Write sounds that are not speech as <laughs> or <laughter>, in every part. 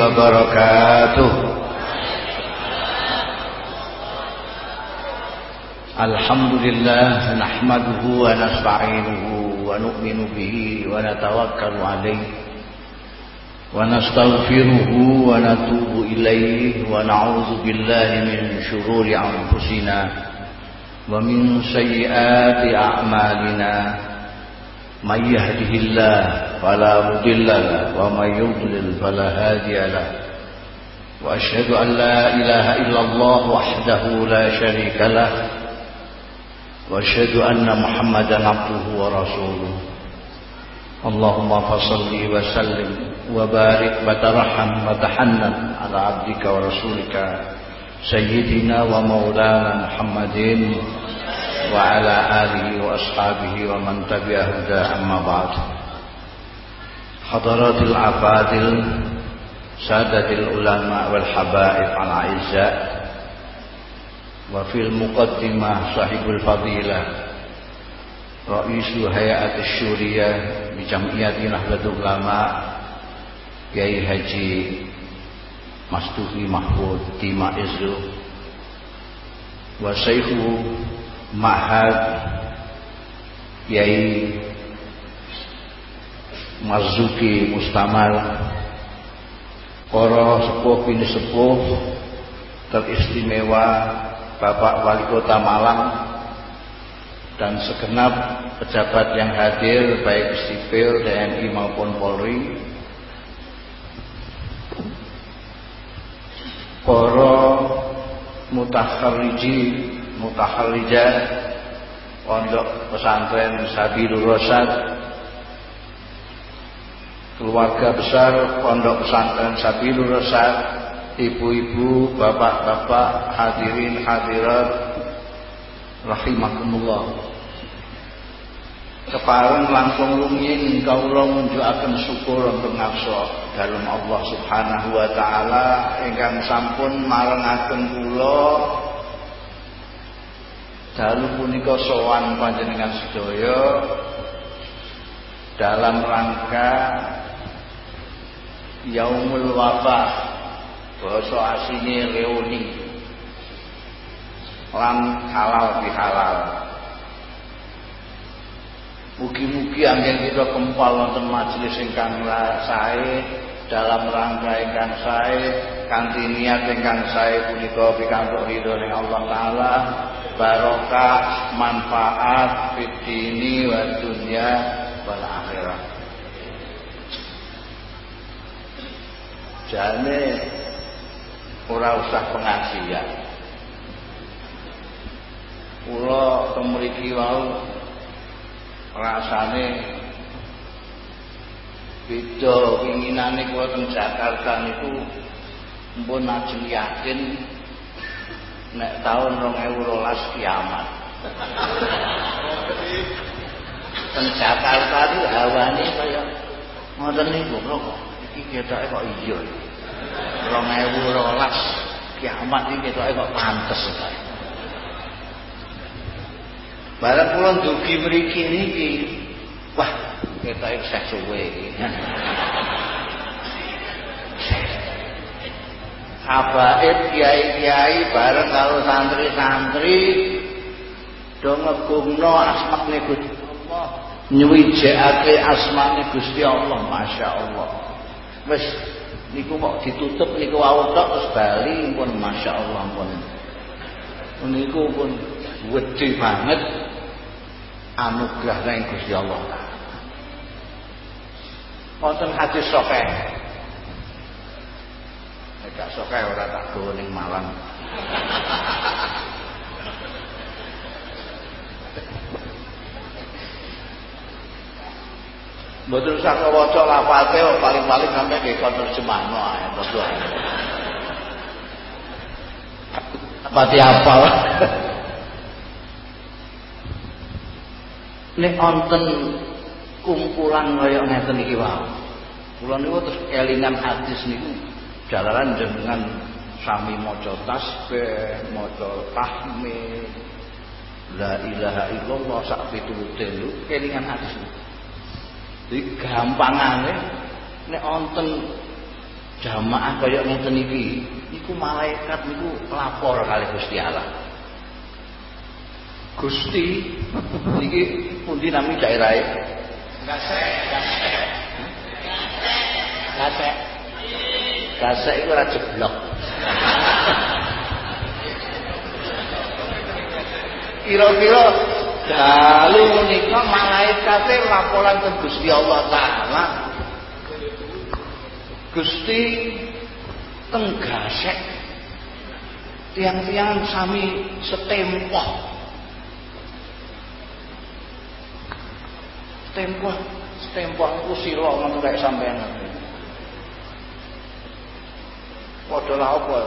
وبركاته. الحمد لله نحمده ونستعينه ونؤمن به ونتوكل عليه ونستغفره ونتوب إليه ونعوذ بالله من شرور أنفسنا ومن سيئات أعمالنا. من يهده الله فلا مضل له ومن يضلل فلا هادي له. وأشهد أن لا إله إلا الله وحده لا شريك له. وأشهد أن محمدا عبده ورسوله. اللهم فصل وسلم وبارك وترحم وتحنن على عبدك ورسولك سيدنا ومولانا محمد وعلى آله وأصحابه ومن تبع هدى أما بعد. حضرات العفادل سادة العلماء والحبائب الأعزاء وفي المقدمة صاحب الفضيلة رئيس هيئة الشورية بجمعية نهضة العلماء Kiai Haji Mastufi Mahfud Tima Izu wa Mahad Kiai Marzuki Mustamal Para sepuh bini sepuh teristimewa Bapak Wali Kota Malang dan segenap pejabat yang hadir baik sipil, TNI maupun Polri. Para mutakharriji mutahallijah pondok pesantren Sabilur Rosad keluarga besar pondok pesantren Sabilur Rosad ibu-ibu bapak-bapak hadirin hadirat rahimakumullah. Kepareng langkung rumiyin kawula ngunjukaken syukur untuk ngabso dalam Allah Subhanahu wa taala. Ingkang sampun marengaken kula dalu punika sowan panjenengan sedaya dalam rangka Yaumul Wafah basa asine reuni lan halal bihalal. Mugi-mugi anggen kita kempal wonten majelis ingkang sae dalam rangka ingkang sae kanthi niat ingkang sae punika pikantuk ridho ning Allah taala barokah manfaat fitini wa dunya wal akhirah. Jane ora usah pengajian. Kula temriki wau rasane beda pinginane kula teng Jakarta niku mpun ajeng yakin nek tahun 2012 kiamat. Jakarta itu hawane kaya ngoten niku kok iki ketoke kok iya. 2012 kiamat iki ketoke kok pantes. Barang kula dugi mriki niki wah ketoke sek suwe iki. Habaib kiai-kiai bareng karo santri-santri. Do ngegungno asmane Gusti Allah. Nyuwijake asmane Gusti Allah Masya Allah. Wis niku kok ditutup niku wau tok terus bali pun Masya Allah pun niku pun wedi banget anugerah ning Gusti Allah. Wonten hadis sahih gak sokai ora tak gawa ning Malang. Mboten usah kawaca lafate paling-paling sampai nggih kon terjemahno ae to. Pati apal. Nek wonten kumpulan kaya ngeten iki wae. Kula niku terus kelingan hadis niku jalanan dengan sami maca tasbih, maca tahmid, la ilaha illallah sak pitulute lu kelingan hadis. Di gampangane nek wonten jamaah kaya ngeten iki, iku malaikat niku lapor kali Gusti Allah. Gusti niki pundi nami daerahe? Gasek, gasek. Gasek. Gasek iku ora jeblok. Kira-kira dalu menika malaikate laporan ke Gusti Allah taala. Gusti tenggasek tiang-tiang sami setempoh setempoh setempoh itu silo ngono kayak sampean padha lah apa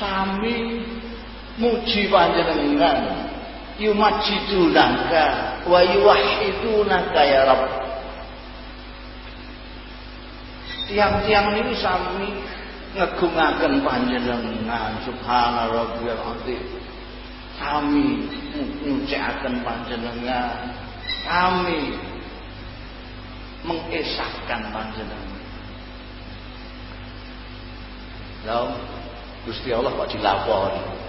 sami muji panjenengan. Yumajidunaka wa yuwahidunaka ya Rabb tiang-tiang ini sami ngegungaken panjenengan. Subhana rabbiyal azim kami ngucapkan panjenengan. Kami mengesahkan panjenengan Lalu Gusti Allah kok dilapori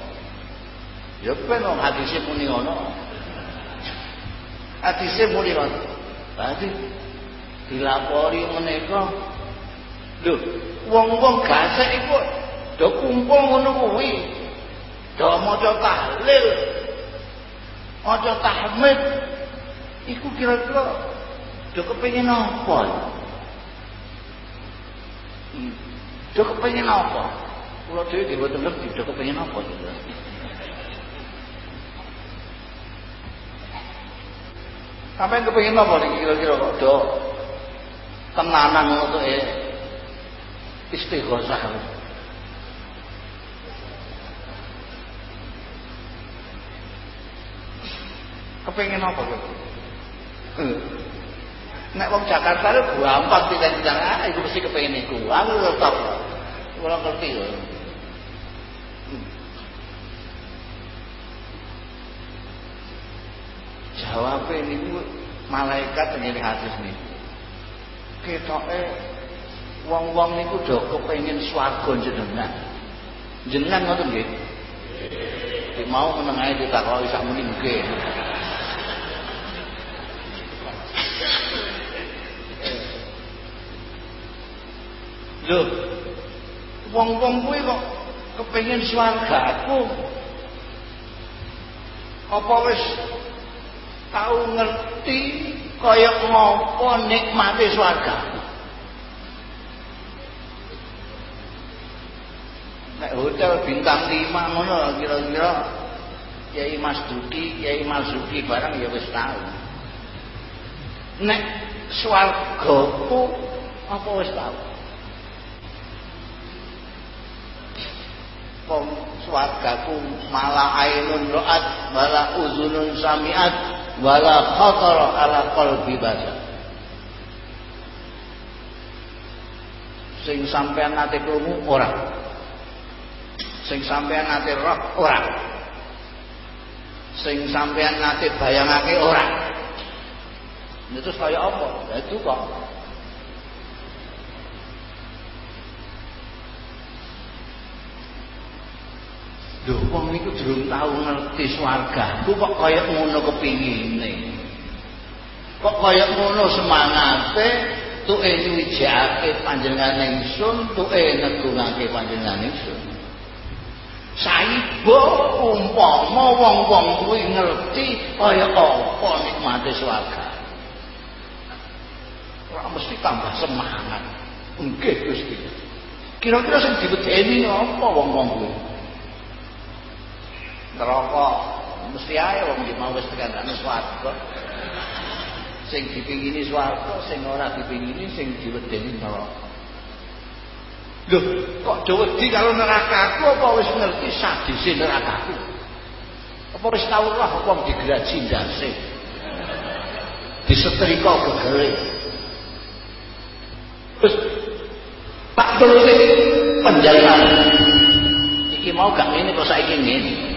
Ya ben wong hadise muni ngono. Hadise muni ngono. Berarti dilapori menika lho wong-wong gasek iku do kumpul ngono kuwi. Do maca tahlil. Maca tahmid. Iku kira-kira do kepengin apa? Do kepengin apa? Kula dhewe dhewe ngerti do kepengin apa gitu. Sampai kepengin apa nih kira-kira kok do tenanan untuk eh istighosah. Kepengin apa kok? Nek wong Jakarta itu gampang tidak-tidak ah itu mesti kepengin iku. Aku tetap ora ngerti lho. Jawabe niku malaikat ngene hadis niku. Ketoke wong-wong niku do kepengin swarga jenengan. Jenengan ngoten nggih. Mau meneng ae ditakoki sak muni nggih. Lho, wong-wong kuwi kok kepengin swargaku. Apa wis tahu ngerti kaya ngopo nikmati swarga. Nek hotel bintang 5 ngono kira-kira Kiai Mas Duki, Kiai Marzuki barang ya wis tahu. Nek swargaku apa wis tahu? Wong swargaku malah ainun ra'at wala uzunun sami'at wala khatara ala qalbi basar sing sampean nate krungu ora. Sing sampean nate roh ora. Sing sampean nate bayangake ora. Itu kaya apa? Ya itu kok Lho wong niku durung tau ngerti swarga. Ku kok kaya ngono kepingine. Kok kaya ngono semangate tuke nyuwijake panjenengan ingsun, tuke negungake panjenengan ingsun. Saibo umpama wong-wong kuwi ngerti kaya apa nikmate swarga. Ora mesti tambah semangat. Nggih Gusti. Kira-kira sing diwedeni apa wong-wong kuwi? Neraka mesti ae wong iki mau wis tekane swarga. Sing dipingini swarga sing ora dipingini sing diwedeni neraka lho kok do wedi karo nerakaku apa wis ngerti sadise nerakaku apa wis tau roh apa digraji ndase? Disetrika gegere. Terus tak perlu penjelasan iki mau gak ini kok saiki ngene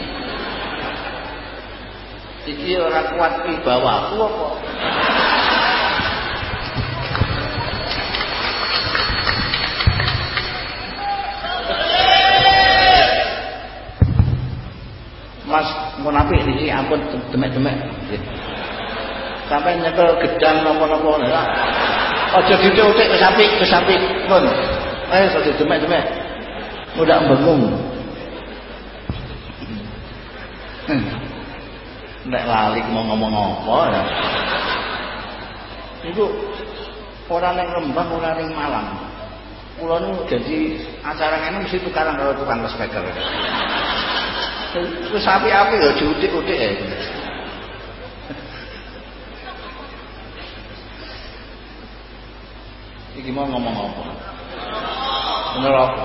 Iki ora kuat wibawaku apa? Mas munafik iki ampun demek-demek. Sampai nyekel gedang napa-napa ora. Ya. Aja dicocok wis apik, wis apik. Mun. Ayo aja demek-demek. Mudah bengong. Hmm. Nek lali mau ngomong apa ya. Itu orang yang Rembang, orang yang Malang. Pulau nu jadi acara ini mesti tukaran kalau tukang speaker. Itu sapi api ya diutik-utik ya. Iki mau ngomong apa? Bener apa?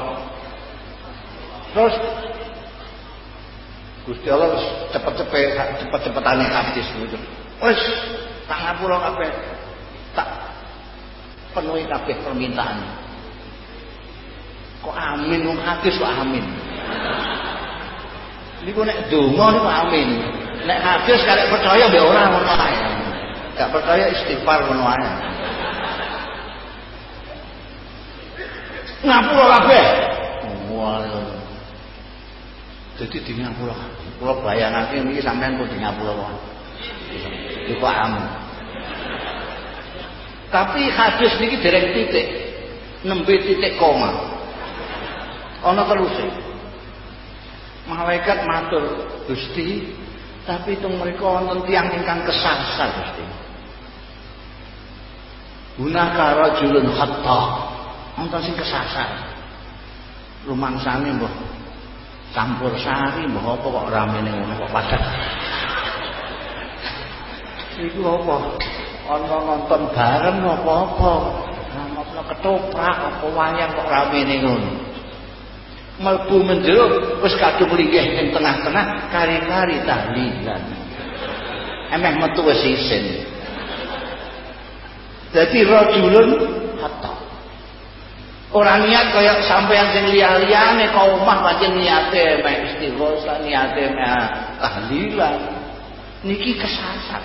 Terus Gusti Allah cepet-cepet cepet-cepetane hadis gitu. Wes tak ngapura kabeh. Tak penuhi kabeh permintaan. Kok amin wong hadis kok amin. Niku nek donga niku amin. Nek hadis karek percaya mbek ora ngono ae. Gak percaya istighfar ngono ae. Ngapura kabeh. Wah. Jadi di Ngapura. Kalau bayangake ini sampean pun di Ngapura wae. Iku paham. Tapi hadis niki dereng titik. Nembe titik koma. Ana terus. Malaikat matur, Gusti, tapi itu mereka wonten tiang ingkang kesasar Gusti. Hunaka rajulun hatta. Wonten sing kesasar. Rumangsane mbah campur sari mbah apa kok ramene ngono kok padat? Iku apa? Ana nonton bareng apa-apa. Nonton ketoprak apa wayang kok ramene ngono. Mlebu menjero wis kadung linggih ing tengah-tengah kari-kari tahlilan emeh metu wis isin. Dadi rajulun hatta Ora niat kaya sampean sing liya-liyane kau omah pancen niate mek istighosa, niate mek tahlilan. Niki kesasar.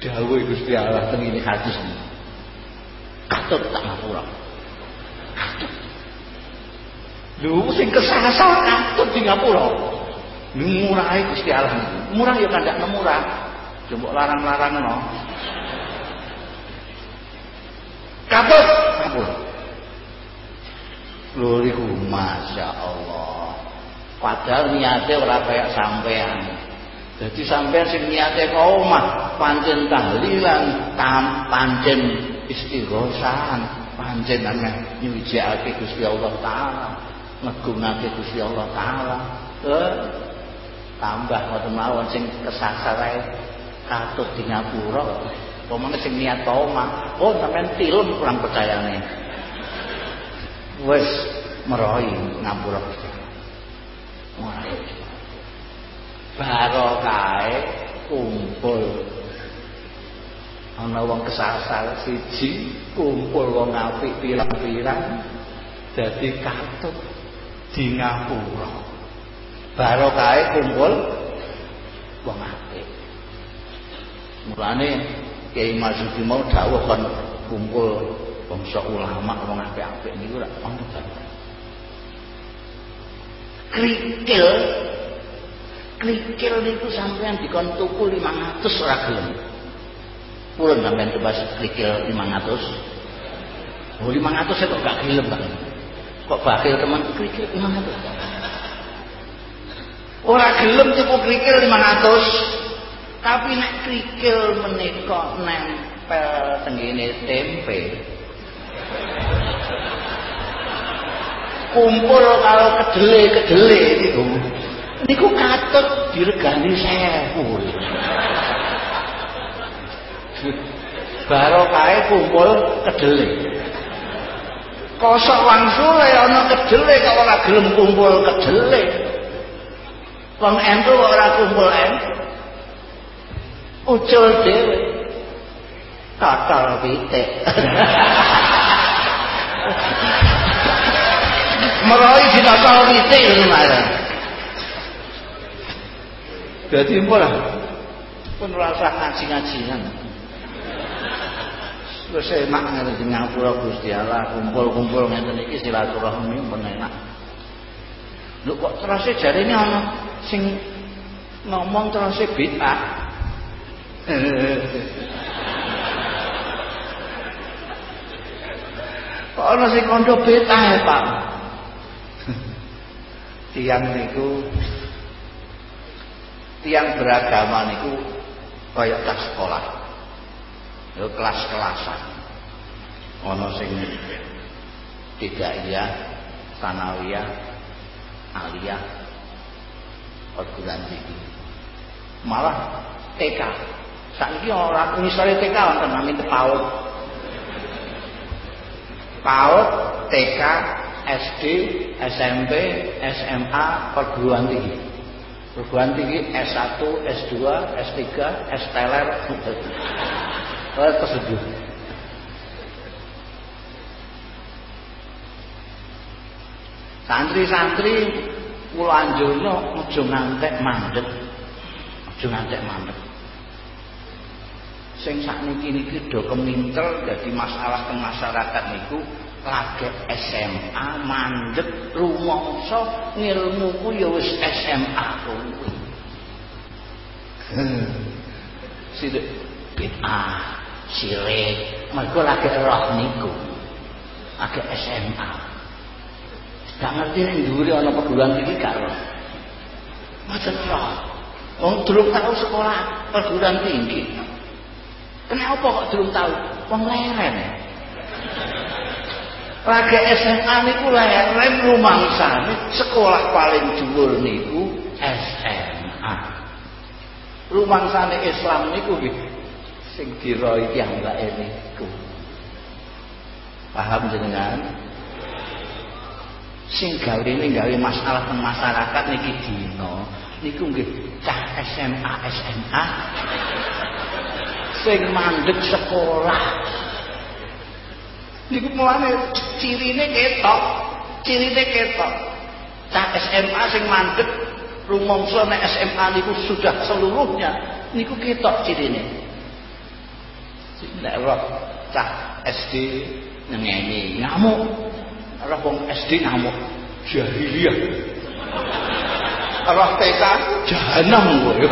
Dawuh Gusti Allah teng ini hadis ini. Katut tak ngapura. Katut. Sing kesasar katut di ngapura. Murahi Gusti Allah. Murah ya kandak murah. Coba larang-larang no. Katut ngapura. Lho iku Masya Allah. Padahal niatnya ora kayak sampean. Jadi sampean sing niate omah pancen tahlilan, tam pancen istighosan, pancen ana nyuciake Gusti Allah taala, ngegungake Gusti Allah taala. Eh, tambah ngoten mawon sing kesasar ae katut di ngapura. Pemane sing niat omah, oh sampean tilem kurang percayane wis meroi ngapura Gusti Allah. Barokahe kumpul ana wong kesasar siji kumpul wong apik pirang-pirang dadi katut di ngapura. Barokahe kumpul wong apik. Mulane Kiai Marsudi mau dawuh kon kumpul bangsa ulama wong apik-apik niku ora ono. Krikil krikil niku sampean dikon tuku 500 ora gelem. Purun sampean tebas krikil 500. Oh 500 saya kok gak gelem kan. Kok bakhil teman krikil 500. Ora gelem tuku krikil 500. Tapi nek krikil menika nempel tenggene tempe, kumpul kalau kedele-kedele niku. Niku katut diregani sewu. Barokahe kumpul kedele. Kosok wangsule ana kedele kok ora gelem kumpul kedele. Wong entu ora kumpul entu ucul dhewe. Tatal pitik <laughs> meroi ditakal witik kemarin jadi pun pun rasa ngaji-ngajian. Terus saya enak ngene di ngapura Gusti Allah kumpul-kumpul ngeten iki silaturahmi pun enak. Lho kok terus jarine ana sing ngomong terus bid'ah <laughs> kok ana sing kandha bid'ah ya Pak? <laughs> Tiang niku tiang beragama niku kaya kelas sekolah. Yo kelas-kelasan. Ana sing tidak iya sanawiyah aliyah perguruan tinggi malah TK saiki ora misalnya TK wonten namine PAUD PAUD TK SD SMP SMA perguruan tinggi. Perguruan tinggi S1 S2 S3 S teler tersebut santri-santri kula anjurno aja ngantek mandek. Aja ngantek mandek sing sakniki niki do kemintel dadi masalah teng masyarakat niku lagi SMA mandek rumangsa ngilmuku ya wis SMA kuwi. Sidik bid'ah sirik mergo lagi roh niku. Lagi SMA gak ngerti ning dhuwure ana perguruan tinggi gak roh. Macam roh. Wong durung tau sekolah perguruan tinggi Kenapa kok belum tahu? Wong leren. Lagi SMA niku leren rumangsane sekolah paling dhuwur niku SMA. Rumangsane Islam niku nggih sing diroi piyambake niku. Paham jenengan? Sing gawe ini gawe masalah teng masyarakat niki dino niku nggih cah SMA SMA sing mandek sekolah. Niku mulane cirine ketok cirine ketok. Cah SMA sing mandek rumangsa nek SMA niku sudah seluruhnya niku ketok cirine. Nek roh cah SD ngene ngamuk roh wong SD ngamuk jahiliyah. Roh TK jahanam kowe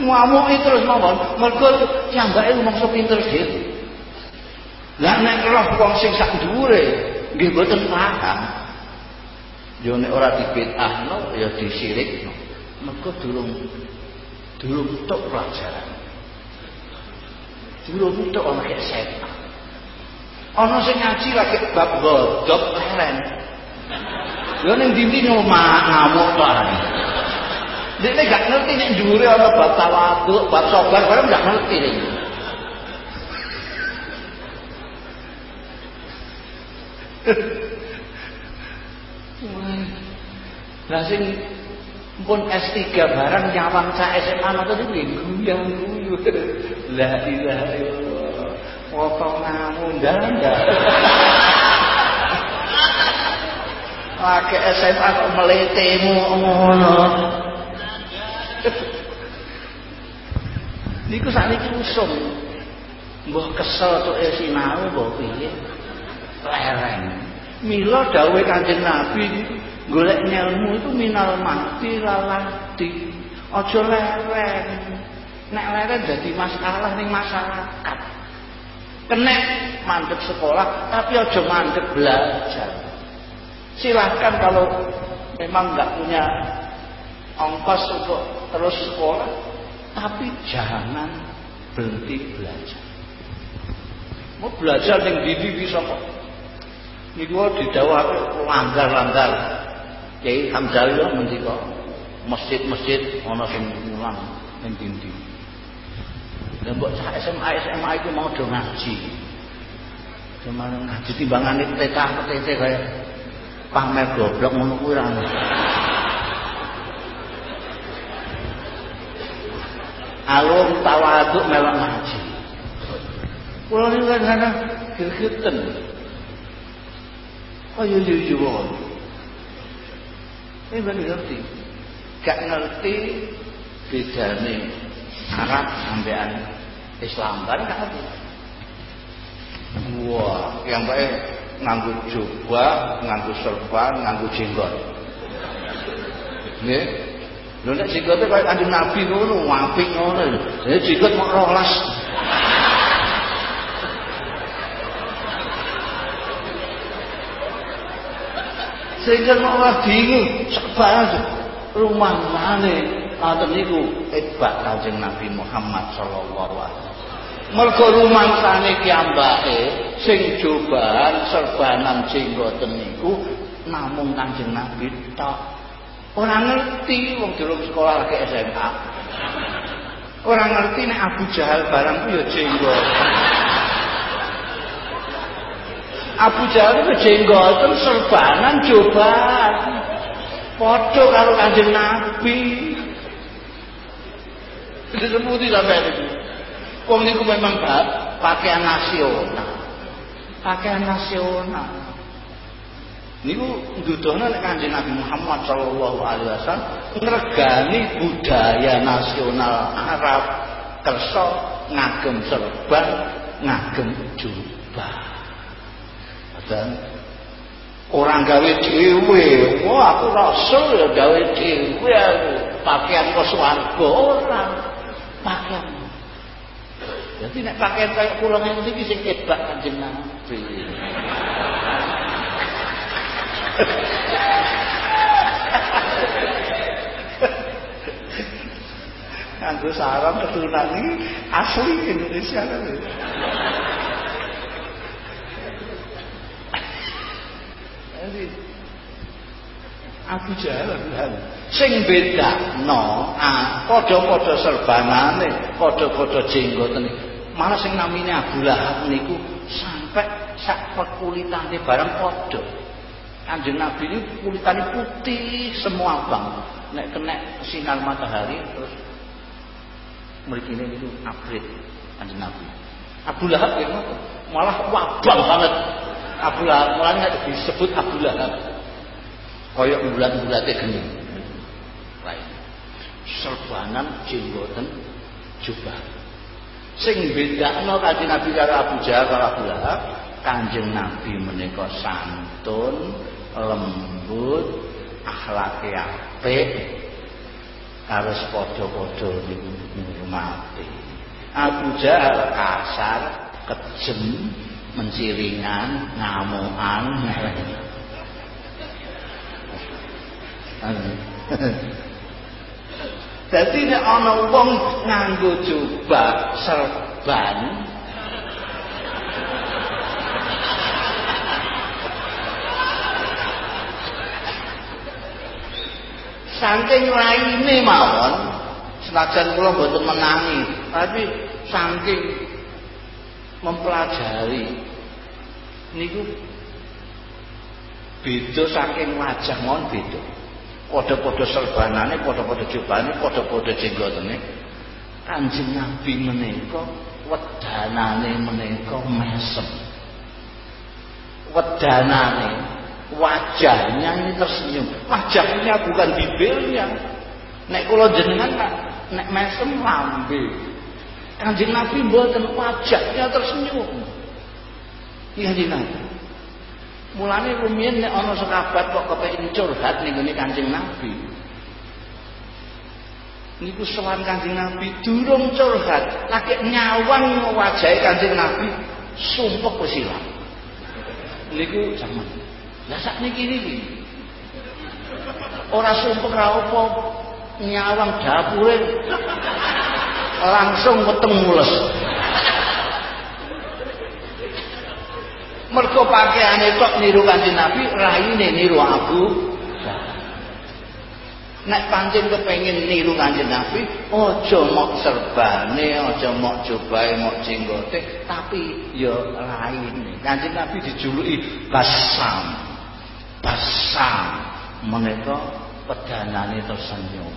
ngamuki terus mawon. Mergo piyambake rumangsa pinter dhewe lah nek roh wong sing sak dhuwure nggih mboten paham. Yo nek ora dibid'ahno ya disirikno. Mergo durung durung tok pelajaran. Durung tok ana SMA ana sing ngaji lagi bab godhog leren. Yo ning ndi ngamuk tok dia gak ngerti nih juri ana bab tawadhu, bab sabar bareng gak ngerti nih. <laughs> Lah sing pun S3 barang nyawang sa SMA ngoten iki guyang guyu. La <laughs> ilaha illallah. Potonganmu ndang. Pakai <laughs> SMA kok meletemu ngono. Niku sakniki usum. Mbah kesel tok e sinau mbah piye lereng. Mila dawuhe kanjeng nabi golek ilmu itu minal mati lalati aja lereng. Nek lereng dadi masalah ning masyarakat. Kena mandek sekolah tapi aja mandek belajar. Silahkan kalau memang nggak punya ongkos untuk terus sekolah tapi jangan berhenti belajar. Mau belajar yang didi bisa kok. Ini gua didawah langgar-langgar. Kiai Hamzali lah kok masjid-masjid ana sing mulang ning dindi. Dan buat cah SMA SMA itu mau do ngaji. Cuma ngaji timbangane tetah tete kayak pamer goblok ngono kuwi alung tawaduk melok ngaji. Kula niku kadang gegeten kaya yuyu ini ben ngerti? Gak ngerti bedane Arab sampean Islam. Kan gak ngerti. Wah yang baik nganggu jubah nganggu serban nganggu jenggot. Nih Lho nek jenggote kaya Kanjeng Nabi ngono, apik ngono. Jadi jenggot mok rolas. Sehingga malah bingung, sebanyak rumah mana ngoten niku ibak Kanjeng Nabi Muhammad sallallahu alaihi wasallam. Mergo rumangsane kiambake sing cobaan serbanan jenggoten niku namung Kanjeng Nabi tok. Ora ngerti wong durung sekolah lagi SMA. Ora ngerti nek Abu Jahal barang ku ya jenggot. Abu Jahal itu jenggoten serbanan cobaan. Padha karo Kanjeng Nabi. Disebuti sampai itu. Wong niku memang pakaian nasional. Pakaian nasional. Niku ndudono nek Kanjeng Nabi Muhammad sallallahu alaihi wasallam ngregani budaya nasional Arab kersa ngagem serban, ngagem jubah. Dan orang gawe dhewe wah aku rasul ya gawe dhewe aku pakaian kok swarga ora. Pakaian. Jadi nek pakaian kayak kula ngene iki sing kebak Nabi Kanggo sarang keturunan ini asli Indonesia kan. Jadi Abu Jahal Tuhan sing bedakno ah padha-padha serbanane, padha-padha jenggotane. Malah sing namine Abu Lahab niku sampai sak pekulitane barang padha. Kanjeng Nabi ini kulitane putih semua bang. Nek kena sinar matahari terus mrikine niku abrit Kanjeng Nabi. Abu Lahab ya malah wabang banget. Abu Lahab mulanya disebut Abu Lahab. Koyok bulat-bulatnya geni lain serbanan jenggoten jubah. Sing bedakno kanjeng Nabi karo Abu Jahal karo Abu Lahab kanjeng Nabi menika santun lembut akhlake apik harus padha-padha ngurmati Abu Jahal kasar kejem menciringan, ngamuan. <laughs> Dadi nek ana wong nganggo jubah serban Saking laine mawon senajan kula mboten menangi, tapi saking mempelajari niku beda saking wajah mon beda. Padha-padha serbanane padha-padha jubane padha-padha jenggotane Kanjeng Nabi menika wedanane menika mesem. Wedanane wajahnya ini tersenyum wajahnya bukan bibirnya nek kula jenengan nek mesem lambe Kanjeng Nabi mboten wajahnya tersenyum. Iya Nabi. Mulane rumiyin nek ana sahabat kok kepengin curhat ning ngene Kanjeng Nabi. Niku sowan Kanjeng Nabi durung curhat, lagi nyawang wajahe Kanjeng Nabi sumpek wis ilang. Niku jaman. Lah sak niki niki. Ora sumpek ra apa nyawang dapure langsung weteng mules mergo pakaiane tok niru kanjeng Nabi raine niru Abu Nek pancen kepengin niru kanjeng Nabi, aja mok serbane, aja mok jobahe, mok jenggote, tapi ya raine. Kanjeng Nabi dijuluki Basam. Basam menika pedanane tersenyum.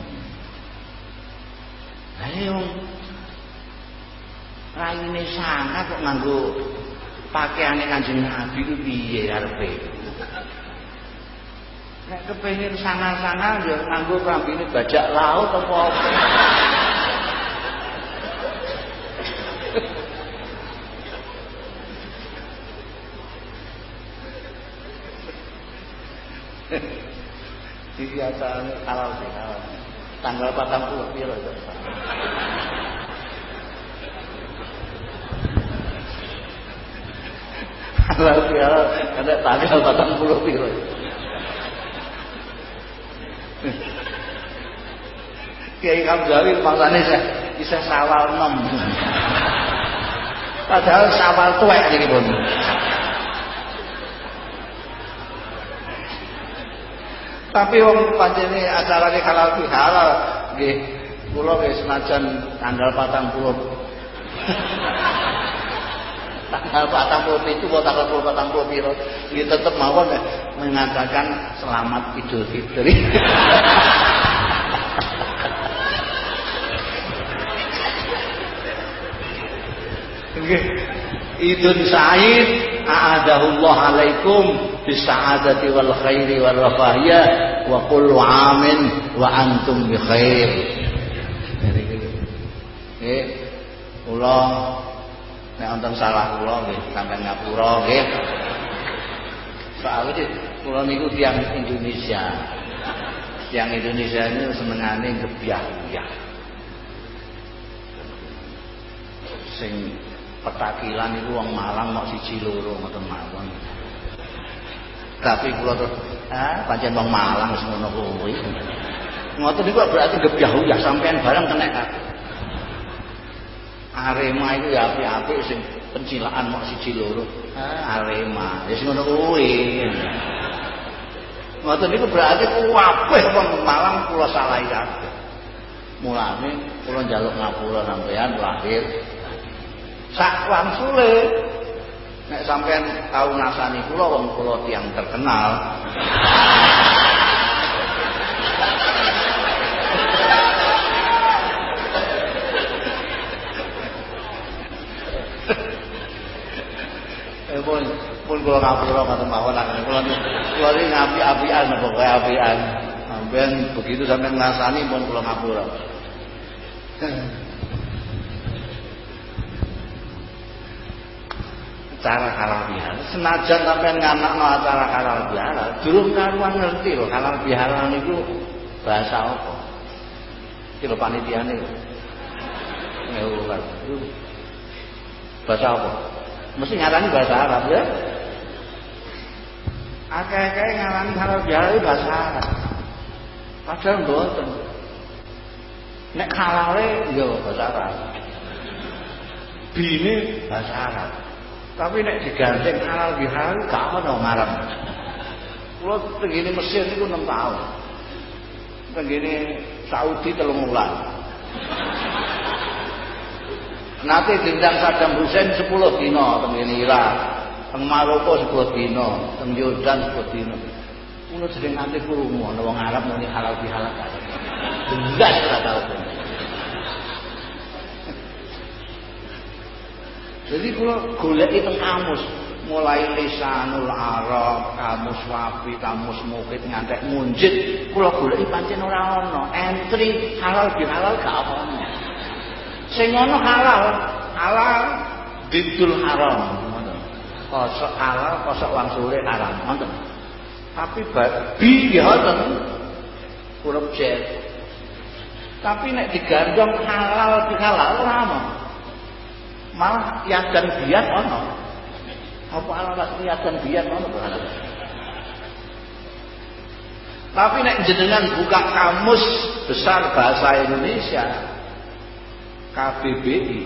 Ayo raine sangat kok nganggo pakaiane Kanjeng Nabi ku piye arepe? Nek kepengin sangar-sangar ya nganggo klambine bajak laut apa apa. Asane halal sih halal. tanggal 40 piro itu. Halal bihalal ada tanggal 40 piro. Kiai Kamzawi maksane saya bisa sawal nom. Padahal sawal tuwek niki pun. Tapi wong pancene acarane halal bihalal nggih kula wis senajan tanggal 40. <laughs> tanggal 40 itu atau tanggal 40 piro nggih tetep mawon mengatakan selamat Idul Fitri. <laughs> Idun Sa'id a'adahullah alaikum bisa'adati wal khairi wal rafahiyah wa kullu amin wa antum bi khair. Nggih. Kula nek wonten salah kula nggih sampeyan ngapura nggih. Soalnya kula niku tiyang Indonesia. Yang Indonesia ini senengane gebyah-gebyah. Sing petakilan itu wong Malang mau siji loro ngoten mawon. Tapi kula terus ah pancen wong Malang wis ngono kuwi. Ngoten niku berarti gebyah ya sampean barang kena kabeh. Arema itu ya apik-apik sing pencilaan mau siji loro. Ah Arema, wis ngono kuwi. Ngoten niku berarti kabeh wong Malang kula salahi kabeh. Mulane kula njaluk ngapura sampean lahir sak wangsule nek sampean tau ngasani kula wong kula tiyang terkenal Eh pun pun kula ngapura ngoten mawon akan kula kula iki ngapi-apian apa kaya apian. Sampeyan begitu sampean ngrasani pun kula ngapura. Cara halal bihalal. Senajan sampai nganak no acara halal bihalal durung karuan ngerti loh halal bihalal itu bahasa apa? Kilo panitia nih bahasa apa? Mesti ngarani bahasa Arab ya? Akeh-akeh ngarani halal bihalal itu bahasa Arab. Padahal mboten. Nek halale ya bahasa Arab. Bini bahasa Arab tapi nek digandeng halal bihalal gak ono ngarep. Kula tengene Mesir niku 6 tahun. Tengene Saudi telung wulan. Nanti dindang Saddam Hussein 10 dina tengene Irak. Teng Maroko 10 dina, teng Yordan 10 dina. Kulo sering nganti krungu ana wong Arab muni halal bihalal. Belas ora tau. Jadi kalau golek itu kamus, mulai lisanul Arab, kamus wapi, kamus mukit ngantek munjid, kalau golek pancen ora ana. Entry halal bihalal gak ono. Sing ono halal, halal didul haram. Kosok halal, kosok wang haram. Ngoten. Tapi bi ya ngoten. Huruf jet. Tapi nek digandong halal bihalal ora ono. Malah yadan biat ono. Apa alamat yadan biat ono tapi nek jenengan buka kamus besar bahasa Indonesia KBBI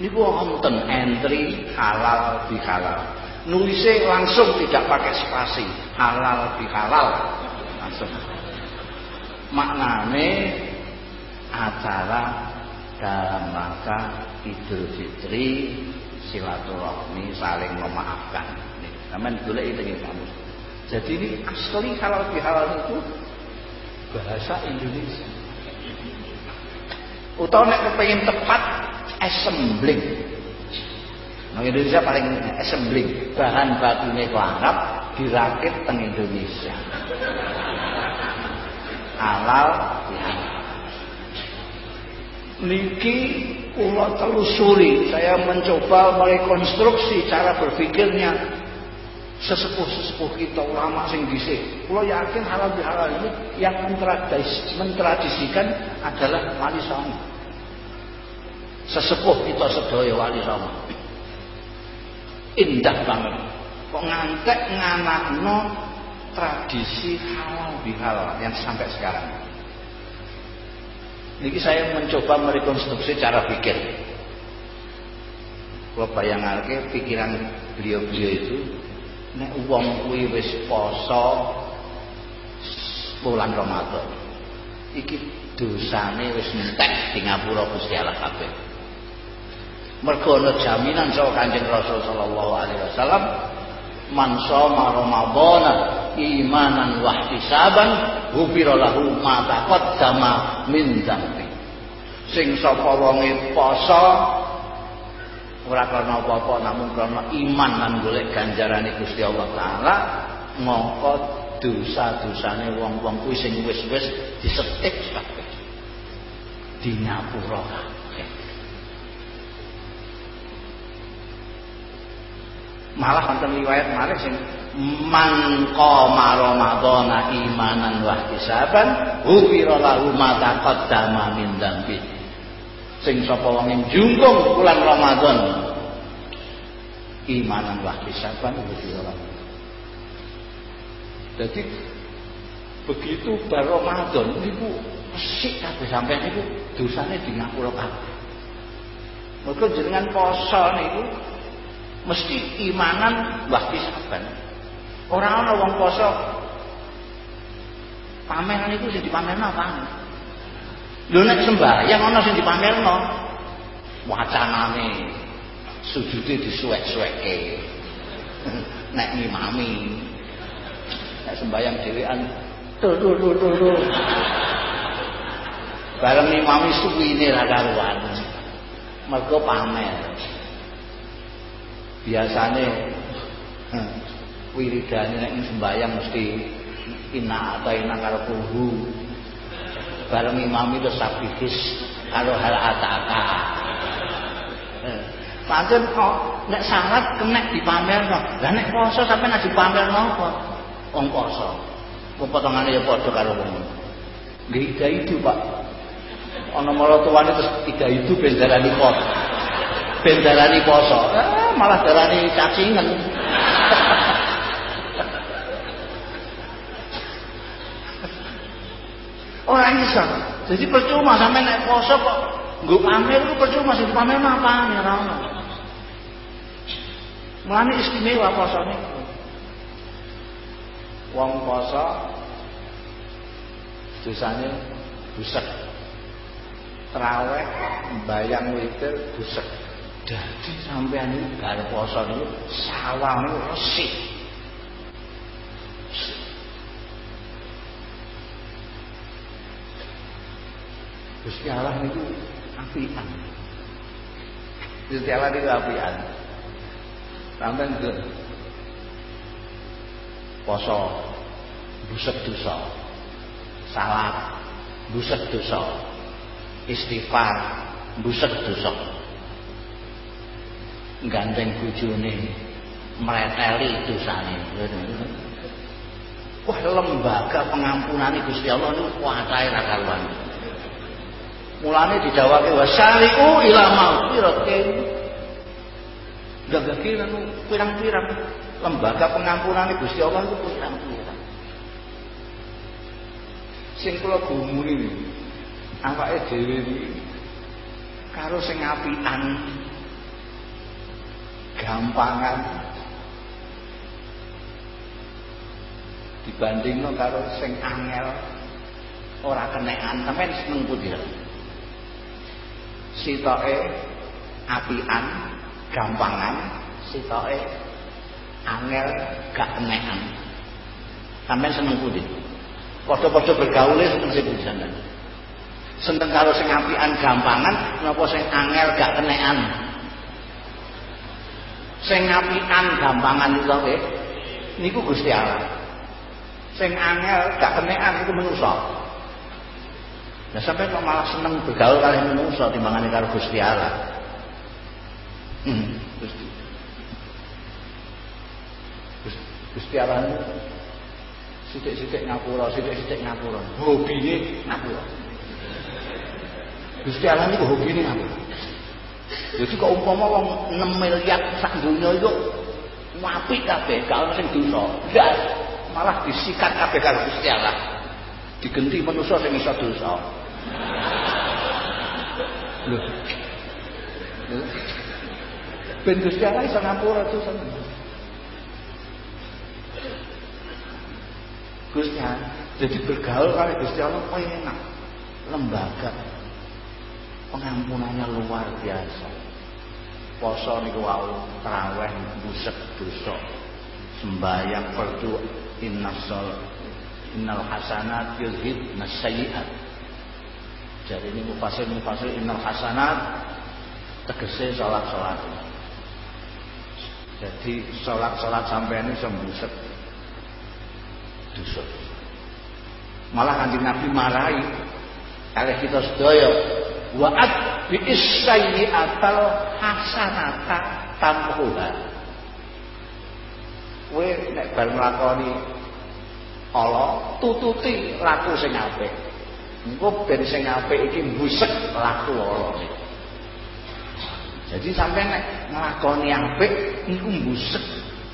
ini wonten entry halal bihalal. Nulisnya langsung tidak pakai spasi halal bihalal. Langsung. Maknane acara dalam rangka Idul Fitri silaturahmi saling memaafkan. Namun boleh itu kamu. Jadi ini asli halal bihalal itu bahasa Indonesia. Utawa nek kepengin tepat assembling. Nah Indonesia paling assembling, bahan bakunya ke Arab dirakit teng Indonesia. Halal bihalal niki kula telusuri saya mencoba merekonstruksi cara berpikirnya sesepuh-sesepuh kita ulama sing dhisik. Kula yakin halal bihalal ini yang mentradisikan adalah wali songo. Sesepuh kita sedaya wali songo. Indah banget. Kok ngantek nganakno tradisi halal bihalal yang sampai sekarang. Ini saya mencoba merekonstruksi cara pikir. Kalau bayangake pikiran beliau-beliau itu nek wong kuwi wis poso bulan Ramadan iki dosane wis entek di ngapura Gusti Allah kabeh mergo jaminan saka Kanjeng Rasul sallallahu alaihi wasallam man shoma ramadhana imanan wa ihtisaban ghufira lahu ma taqaddama min dzambi. Sing sapa wonge poso ora karena apa-apa namun karena iman lan golek ganjarane Gusti Allah taala mongko dosa-dosane wong-wong kuwi sing wis-wis disetik kabeh. Di nyapura malah wonten riwayat malih sing man ramadhana imanan wa ihtisaban ghufira lahu ma taqaddama min dzambi sing sapa wong njungkung bulan Ramadan imanan wa hisaban orang. Jadi begitu bar Ramadan niku resik kabeh sampeyan niku dosane di ngapura kabeh. Mergo jenengan poso niku mesti imanan wa hisaban. Ora ana wong poso pameran niku sing dipamerno apa? Lho nek sembahyang ana sing dipamerno. Wacanane sujude disuwek-suweke. <laughs> nek ngimami. Nek sembahyang dhewean tuh tuh tuh tuh tuh. Bareng ngimami suwine ra karuan. Mergo pamer. Biasane wiridane nek sembahyang mesti inna atau inna karo kuhu bareng imam itu sabihis kalau hal ataka Pancen kok nek sangat kenek dipamerno. Lah nek poso sampe nek dipamerno apa? Wong poso. Kok potongane ya padha karo wong. Nggih itu, Pak. Ana mara tuwane terus ida itu ben darani poso. Ben darani poso. Ah, malah darani cacingan. Orang iso. Jadi percuma sampai naik poso kok nggo pamer itu percuma sing pamer apa ya ora ono. Mulane istimewa posone. Wong poso dosane busek. Traweh bayang witir busek. Jadi sampean iki bar poso niku sawang resik. Gusti Allah itu apian. Gusti Allah itu apian. Sampai ke poso buset dosa. Salat buset dosa. Istighfar buset dosa. Gandeng bojone mreteli dosane. Wah lembaga pengampunan Gusti Allah itu kuatai ra karuan. Mulane didawake wasaliku ila maghfiratin. Gak kira pirang-pirang lembaga pengampunan Gusti Allah itu pirang-pirang. Sing kula gumuni awake dhewe karo sing apian gampangan dibandingno karo sing angel ora kenekan sampean seneng putih sitoke apian gampangan. Sitoke angel gak kenekan sampean seneng pundi? Padha-padha bergaule seneng sing seneng karo sing apian gampangan napa sing angel gak kenekan sing apian gampangan itu nggih niku Gusti Allah sing angel gak kenekan itu manusa Nah sampai kok malah seneng bergaul kali menungso timbangane karo Gusti Allah. Hmm, Gusti. Gusti Allah sithik-sithik ngapura, sithik-sithik ngapura. Hobine ngapura. Gusti Allah niku hobine ngapura. Jadi kok umpama wong 6 miliar sak dunia itu apik kabeh, gak sing dosa. Malah disikat kabeh karo Gusti Allah. Digenti manusa sing iso dosa. Lho. Ben Gusti Allah iso ngapura. Gusti Allah. Jadi bergaul kali Gusti Allah enak. Lembaga pengampunannya luar biasa. Poso niku wau traweh busek dosa. Sembayang fardu innas shol innal hasanat yuzhib nasyiat. Jadi ini mufasir mufasir innal hasanat tegese salat-salat. Jadi salat-salat sampai ini sembusek dosa. Malah kanjeng Nabi marahi kalau kita sedaya wa'at bi atal hasanata tamhuha. Kowe nek bar nglakoni ala tututi laku sing apik. Engko ben sing apik iki mbusek laku ala. Jadi sampai nek nglakoni apik iku mbusek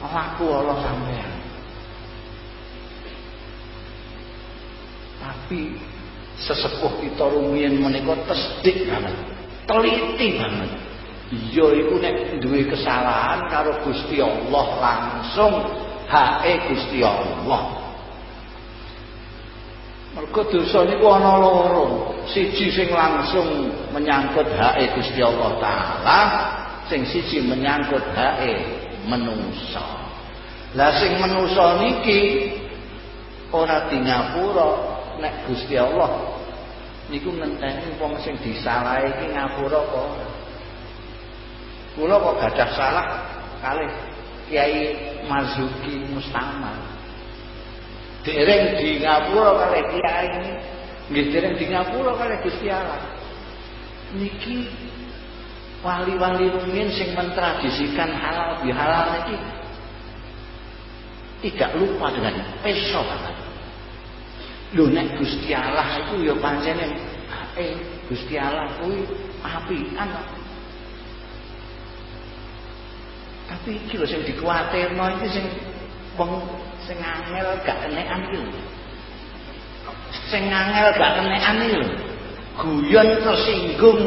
laku ala sampean. Tapi sesepuh kita rumiyin menika tesdik banget. Teliti banget. Iya iku nek duwe kesalahan karo Gusti Allah langsung hake Gusti Allah. Mergo dosa niku ana loro. Siji sing langsung menyangkut hake Gusti Allah taala, sing siji menyangkut hake menungsa. Lah sing menungsa niki ora di ngapura nek Gusti Allah niku ngenteni wong sing disalahi iki ngapura kok. Kula kok gadah salah kalih Kiai Marzuki Mustamal. Dereng di ngapura kalih Kiai ini, nggih dereng di ngapura kalih Gusti Allah. Niki wali-wali rumiyin sing mentradisikan halal bihalal niki tidak lupa dengan peso. Lho nek Gusti Allah iku ya pancene eh Gusti Allah kuwi apian Tapi iki lho sing dikuwatirno iki sing wong sing angel gak kenekan iki. Sing angel gak kenekan iki lho. Guyon tersinggung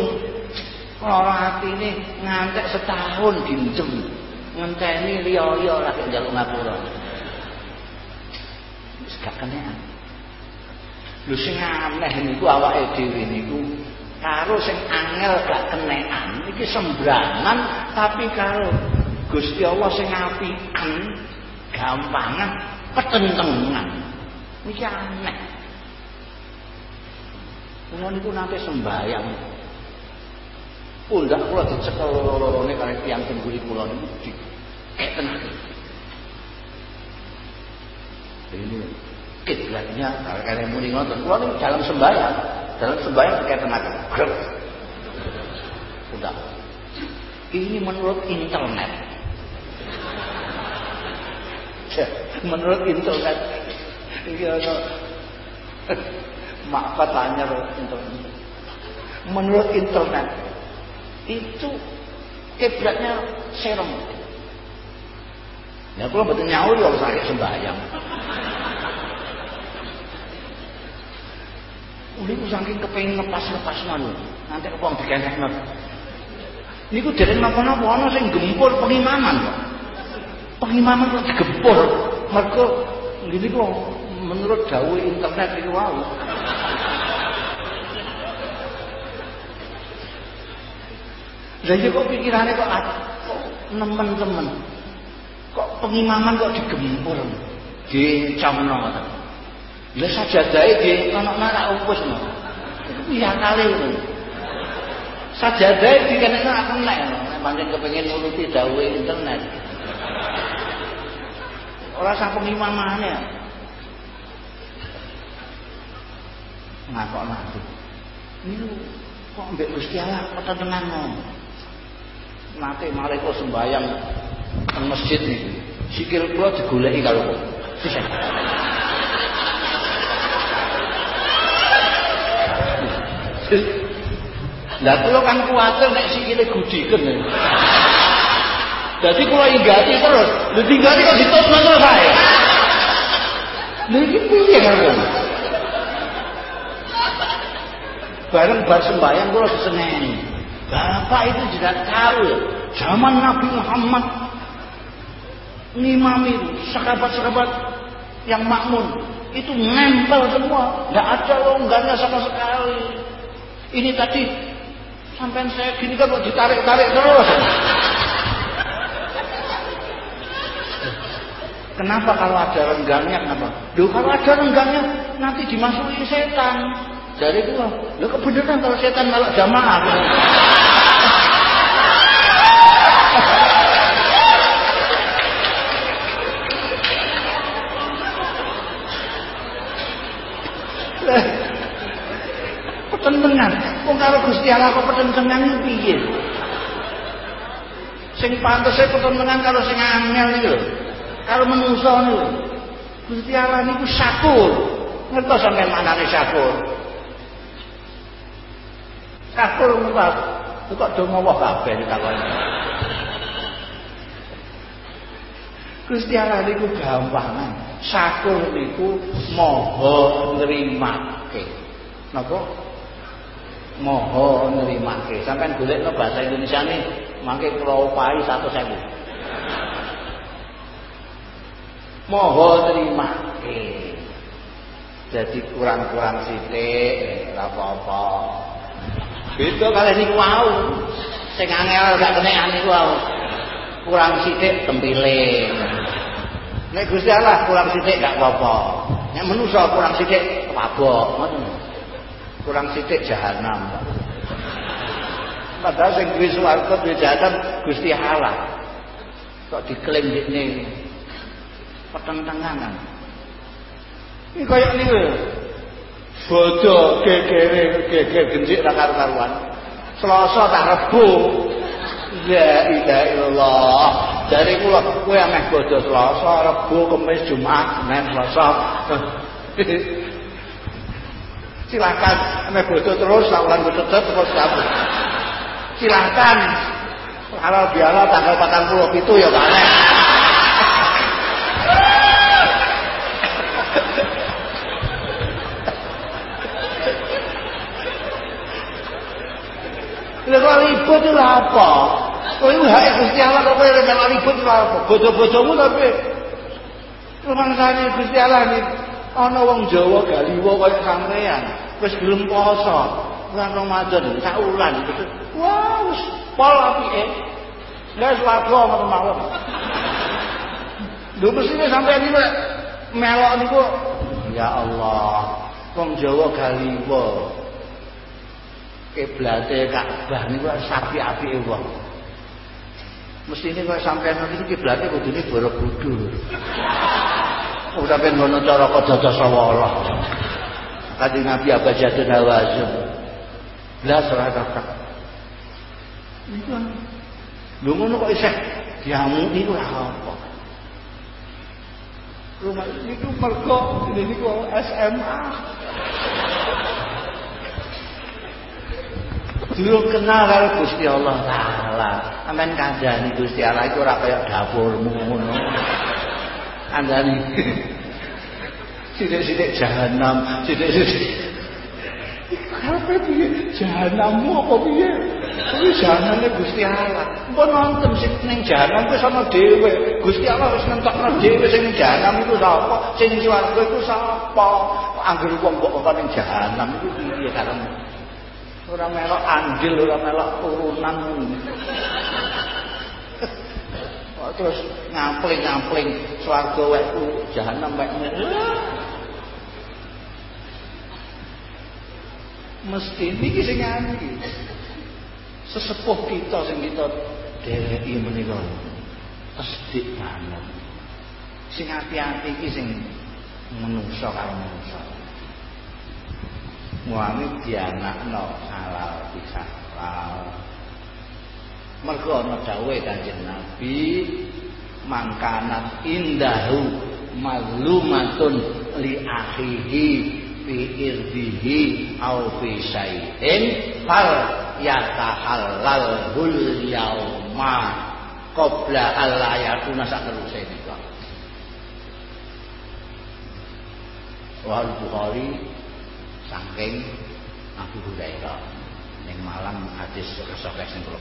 ora atine ngantek setahun dinjem ngenteni liya-liya lagi njaluk ngapura. Wis gak kenekan. Lho sing aneh niku awake dhewe niku karo sing angel gak kenekan. Iki sembrangan tapi karo Gusti Allah sing apian gampangan ketentengan. Iki aneh. Kula niku nate sembayang. Pundak kula dicekel loro-lorone kali tiyang tengguri kula niku di eh tenan ini kiblatnya kalian muni ngotot. Kalau ini dalam sembahyang. Dalam sembahyang pakai tenaga Grep. udah. Ini menurut internet. <laughs> Menurut internet. <laughs> Mak tanya internet. Menurut internet. Itu kiblatnya serem. Ya kalau betul nyawa ya sakit sembahyang Niku saking kepengin ngepas-ngepas ngono. Nanti wong dikenekno. Niku dereng napa-napa ana sing gempur pengimaman kok. Pengimaman kok digempur. Mergo ngene kok menurut dawuh internet itu. Lah iya kok pikirane kok nemen-temen. Kok pengimaman kok digempur. Dicamno ngoten. Lah sajadahe di ana marak upus no. Iya kali itu. Sajadahe dikenekno aku nek pancen kepengin nuruti dawuh internet. Ora sak pengimamane. Ngakok nanti. Niku kok mbek Gusti Allah ketenangan. Nate malaikat sembayang teng masjid niku. sikil kula digoleki karo kok. Lah kula kan kuwatir nek sikile gudiken. Jadi kula inggati terus, lha tinggati kok ditutno terus ae. Iki piye kan? Bareng bar sembahyang kula diseneni. Bapak itu juga tahu zaman Nabi Muhammad ngimami sahabat-sahabat yang makmun itu nempel semua, nggak ada longgarnya sama sekali. Ini tadi sampai saya gini kan ditarik-tarik terus. Kenapa kalau ada renggangnya kenapa? Duh kalau ada renggangnya nanti dimasuki setan. Dari itu, lo kebenaran kalau setan malah jamaah. Petentengan. Kok karo Gusti Allah kok petentengan piye? Sing pantes e karo sing angel iki lho. Karo menungso niku. Gusti Allah niku syakur. Ngertos sampeyan manane syakur? Syakur ngertos. Kok do ngowah kabeh takon. Gusti Allah niku gampangan. Syakur niku maha nrimake. Napa? Maha nrimake. Sampeyan golekno bahasa Indonesia nih, mangke kula upahi 100.000. Maha nrimake. Jadi kurang-kurang sithik ora apa-apa. Beda kali niku wau. Sing angel gak kenekan niku wau. Kurang sithik tempile. Nek Gusti Allah kurang sithik gak apa-apa. Nek manusa kurang sithik mabok, ngoten. Kurang sithik jahanam. Padahal sing duwe swarga duwe jahanam Gusti Allah. Kok diklaim dikne pertentangan. Ini kaya niku. Bodo gegere geger genjik ra karu-karuan. Selasa tak Rebo. La ilaha illallah. Dari kula kowe ameh bodho Selasa, Rebo, Kamis, Jumat, Senin, Selasa. <laughs> Silakan ameh bodho terus saulan bodho terus kamu. Silakan. Halal bihalal tanggal 47 ya Pak. Lha ribut itu apa? Kowe iku hak Gusti Allah kok kowe melok ribut itu apa? Bojo-bojomu tapi rumangsane Gusti Allah iki ana wong Jawa galiwa kaya sampean, wis gelem poso. Ramadan sak wulan gitu. Wah, pol apike. Lah swarga ngono mawon. Lho mesine sampean iki melok niku ya Allah, wong Jawa galiwa kiblate Ka'bah niku sapi-apike wong. Mestine kok sampeyan iki kiblate kudune Borobudur. Kok sampeyan ngono cara kok sawala. Kanjeng Nabi abajadun hawazun. Blas ora tak. Niku lho ngono kok isih diamu niku ora apa. Rumah niku mergo niku SMA. Dulu kenal karo Gusti Allah taala. Sampeyan kandhani Gusti Allah iku ora kaya dapurmu ngono. Kandhani. Sithik-sithik jahanam, sithik-sithik Apa piye? Jahanammu apa piye? Kuwi jahaname Gusti Allah. Engko nonton sing ning jahanam kuwi sama dhewe. Gusti Allah wis nentokno dhewe sing ning jahanam iku sapa? Sing swarga iku sapa? Angger wong kok ning jahanam iku piye karemu? ora melok andil ora melok turunan terus ngampling-ngampling swarga wekku jahanam wek mesti niki sing iki. Sesepuh kita sing kita dereki menika. Tasdik banget. Sing ati-ati iki sing menungso karo menungso. Muami dianakno halal bisa halal. Mergo ana dawuhe Kanjeng Nabi, mangkanat indahu malumatun li akhihi fi irdihi au fi syai'in fal yatahallal hul yauma qabla alla yakuna saterusé nika Wal Bukhari saking Abu Hurairah ning malam hadis sokes sing kula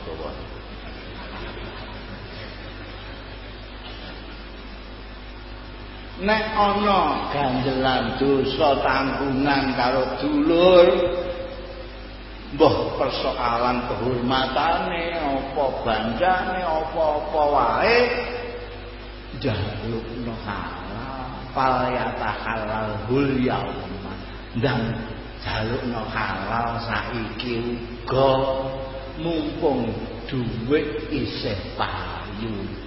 nek ana ganjelan dosa tanggungan karo dulur mbah persoalan kehormatane apa bandane apa-apa wae jalukno halal fal yatahalal hul yauma dan jalukno halal saiki uga mumpung dhuwit isih payu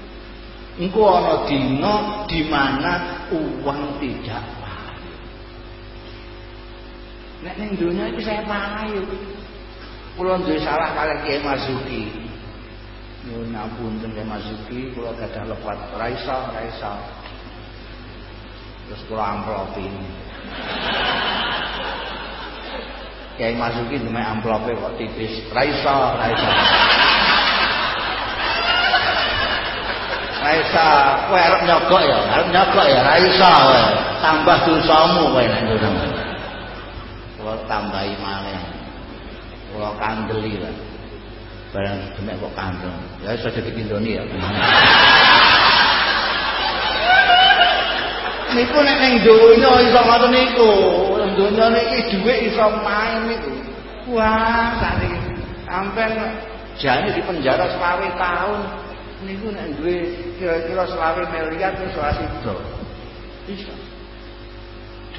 Engko ana dina di mana uang tidak payu. Nek ning dunia iki saya payu. Kula duwe salah kalih Kiai Marzuki. Nyuwun ngapunten Kiai Marzuki, kula gadah iso, ora iso. Terus kula amplopi. Kiai Marzuki demek amplope kok tipis. Ora iso. Raisa, kowe arep nyogok ya, arep nyogok ya, Raisa kowe. Tambah dosamu kowe nek ngono. Kula tambahi malih. Kula kandeli lah. Barang demek kok kandel. Ya iso dipindoni ya. Niku nek ning donya iso ngoten niku. Ning donya niki dhuwit iso main niku. Wah, sakniki sampean jane di penjara selawe tahun niku nek duwe kira-kira selawe miliar terus ora sida. Bisa.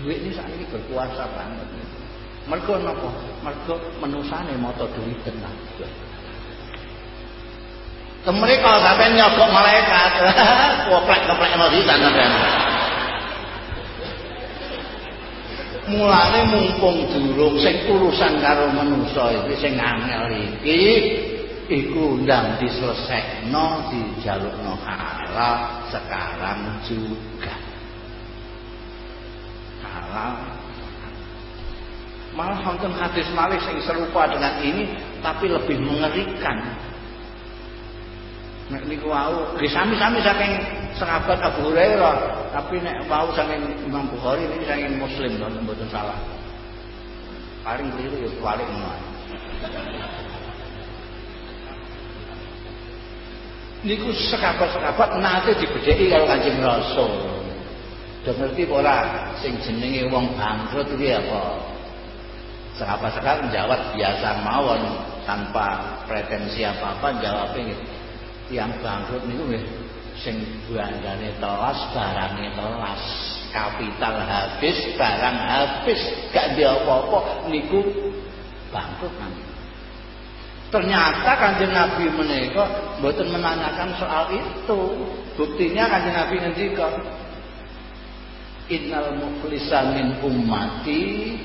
Duit ini saat ini berkuasa banget. Mergo napa? Mergo menusane mata duit tenang. Temri kalau sampai nyogok malaikat, koplek-koplek mau di sana Mulane mumpung durung sing urusan karo manusa iki sing angel iki iku ndang diselesekno dijalukno halal sekarang juga. Halal malah wonten hadis malih sing serupa dengan ini tapi lebih mengerikan. Nek niku wau nggih sami-sami saking sahabat Abu Hurairah tapi nek wau saking Imam Bukhari ini saking Muslim lho mboten salah. Paling keliru ya balik niku sekabat-sekabat nate dibedheki karo Kanjeng Rasul. Do ngerti ora sing jenenge wong bangkrut iki apa? Sekabat-sekabat menjawab biasa mawon tanpa pretensi apa-apa jawabnya gitu. Yang bangkrut niku nggih sing bandane telas barange telas kapital habis barang habis gak dia apa-apa niku bangkrut nanti. Ternyata kanjeng Nabi menika mboten menanyakan soal itu. Buktinya kanjeng Nabi ngendika Innal muflisa min ummati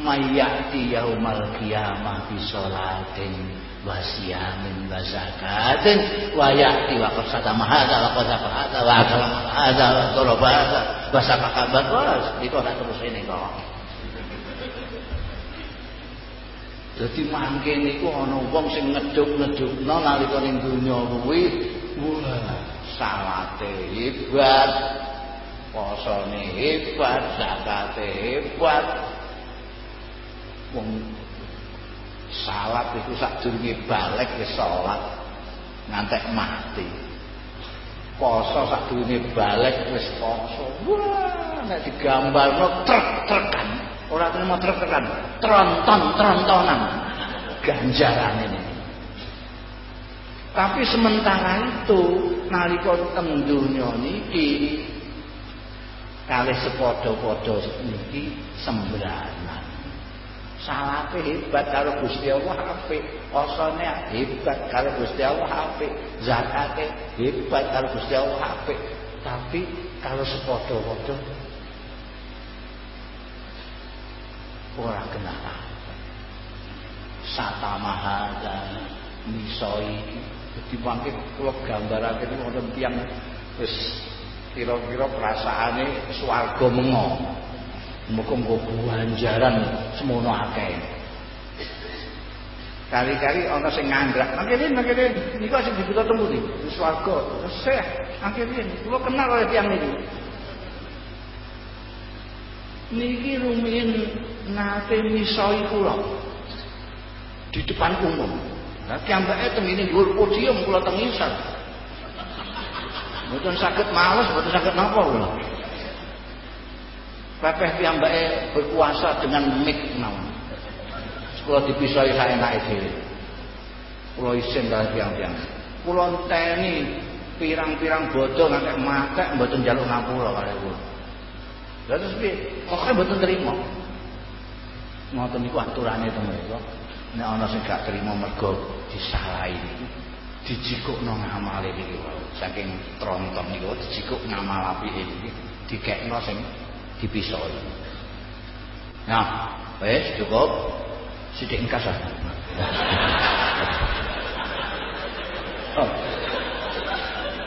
mayyati yaumal qiyamah bi sholatin wa siyamin wa zakatin wa ya'ti wa qad sadama hadza wa qad hadza wa hadza wa hadza wa ora terus ini kok Jadi mangke niku ana wong sing ngeduk-ngedukno nalika ning donya kuwi wah salate hebat posone hebat zakate hebat. Wong salat iku sadurunge balik wis salat ngantek mati. Poso sadurunge balik wis poso. Wah nek digambarno trek-trekan Ora terima tertekan, tronton trontonan ganjaran ini. Tapi sementara itu nalika teng donya niki kalih sepadha-padha niki sembranan. Salate hebat karo Gusti Allah apik, posone hebat karo Gusti Allah apik, zakate hebat karo Gusti Allah apik. Tapi kalau sepadha-padha ora kenal sata mahada misoi jadi mangke kula gambarake niku wonten tiyang Wis kira-kira perasaane swarga mengo. Muga-muga ganjaran semono akeh. Kali-kali ana sing ngandrak, "Mangkene, mangkene, niku sing dibuka temu iki, swarga." Seh, akhirnya kula kenal oleh tiyang niku. Niki rumiyin nate misoi kula di depan umum. Nah, kiambake teng ini dhuwur podium kula teng isor. Mboten saged males, mboten saged napa kula. Pepeh piyambake berkuasa dengan mik mawon. Kula dipisoi saenake dhewe. Kula isin kaliyan tiyang-tiyang. Kula enteni pirang-pirang bodoh nganti matek mboten njaluk ngapura kali kula. Lha terus piye? Kok mboten trimo. Ngoten niku aturane to mereka. Nek ana sing gak trimo mergo disalahi niku dijikukno ngamale niki wae. Saking tronton niku dijikuk ngamal apike niki dikekno sing dipisoi. Nah, wis cukup. Sidik engkas ah. <laughs> oh.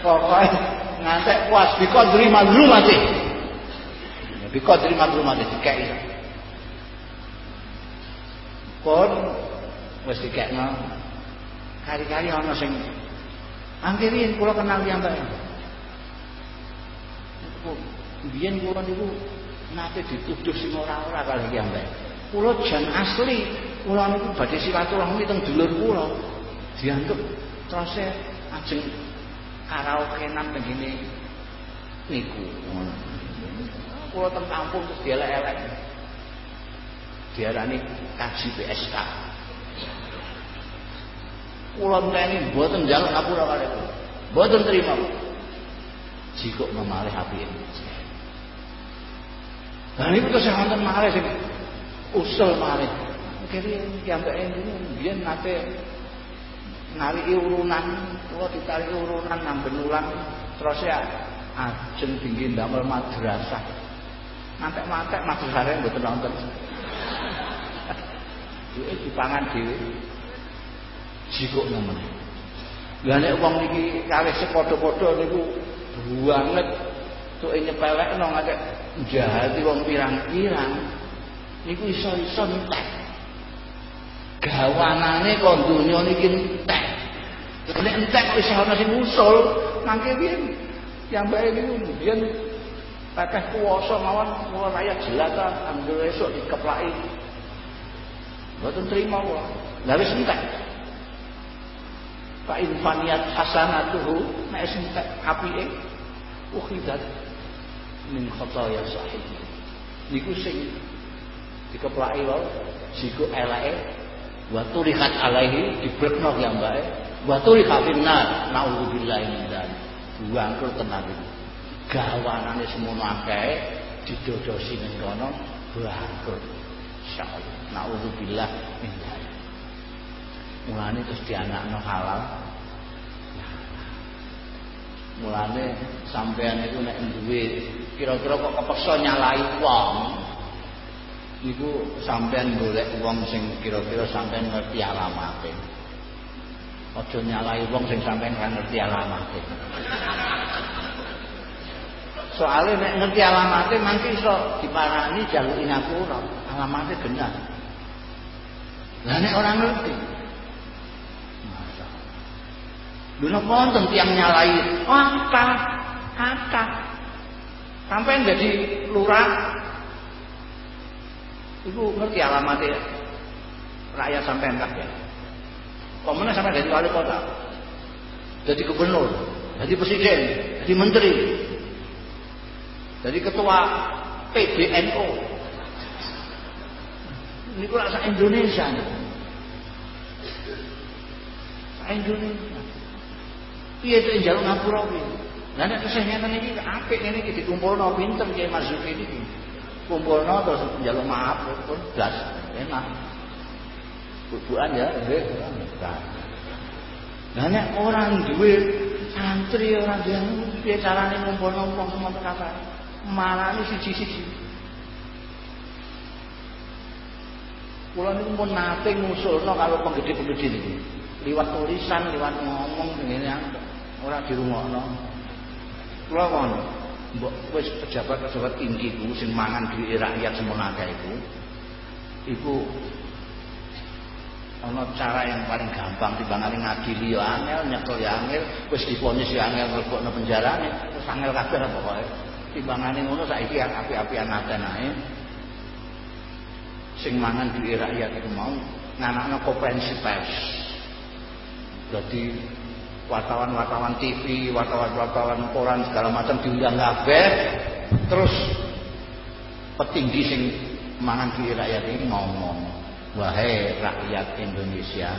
Pokoknya ngantek puas biko terima dulu mati. Biko terima dulu mati dikei. Pun wis dikekno kali-kali ana sing angkirin kula kenal yang mbak. Biyen kula niku nate dituduh sing ora-ora kali yang mbak. Kula jan asli, kula niku badhe silaturahmi teng dulur kula. Dianggep terus ajeng karaokenan teng kene niku. Kula teng kampung terus dielek-elek. Diarani kaji PSK. Kula enteni mboten njaluk ngapura kali kula. Mboten terima. Jikuk memalih api ini. Nah ini terus wonten malih sing usul malih. Kiri kiambake niku biyen nate nariki urunan, kula ditariki urunan namben ulang terus ya ajeng tinggi ndamel madrasah. Mantek-mantek madrasahnya mboten nonton. Duwe dipangan dhewe. Jikuk nemen. Lah nek wong iki kalih sepadha-padha niku banget tuk nyepelekno ngakek jahati wong pirang-pirang niku iso-iso entek. Gawanane kok donya niki entek. Nek entek iso ana sing usul, mangke piye? Piyambake niku biyen kakeh kuwasa mawon kula rakyat jelata ambil esuk dikeplaki. Mboten trima kok. Lah wis entek. Fa in faniyat hasanatuhu nek wis entek apike ukhidat min khataya sahih. Niku sing dikeplaki wae siku eleke wa turihat alaihi dibrekno yang bae wa turiha finnar naudzubillahi min dzalik. Bangkrut tenan iki. Gawanane semono akeh didodosi ning kono bangkrut. Insyaallah. Naudzubillah min dzalik. Mulane terus dianakno halal Mulane sampean itu nek duwe kira-kira kok kepeksa nyalai wong. Niku sampean golek wong sing kira-kira sampean ngerti alamate. Aja nyalai wong sing sampean kan ngerti alamate. Soale nek ngerti alamate mangke iso diparani jaluki ngapura. Alamate benar. Lah nek ora ngerti, napa wonten tiyang nyalai? Kata, kata. Sampai jadi lurah. Ibu ngerti alamatnya rakyat sampai kabeh. Komene sampai jadi wali kota. Jadi gubernur, jadi presiden, jadi menteri. Jadi ketua PBNU. Ini kurang Indonesia nih. Indonesia. Piye to njaluk ngapura kuwi? Lah nek kesehatan iki apik ngene iki dikumpulno pinter Kiai Marzuki iki. Kumpulno terus njaluk maaf pun blas enak. Bubukan ya, nggih. Lah nek orang duwe santri ora duwe piye carane ngumpulno wong semono kata. Marani siji-siji. Kula niku pun nate ngusulno kalau penggede-penggede niki. Liwat tulisan, liwat ngomong ngene ora dirungokno. Kula kon mbok wis pejabat-pejabat tinggi ku sing mangan rakyat semono akeh iku iku ana cara yang paling gampang timbangane ngadili ya angel nyekel ya angel wis diponis ya angel mlebokno penjarane terus angel kabeh pokoke timbangane ngono saiki api-apian aten ae sing mangan duwe rakyat itu mau nganakno konferensi pers. Jadi wartawan-wartawan TV, wartawan-wartawan koran segala macam diundang kabeh terus petinggi sing mangan duwe rakyat ini ngomong wahai rakyat Indonesia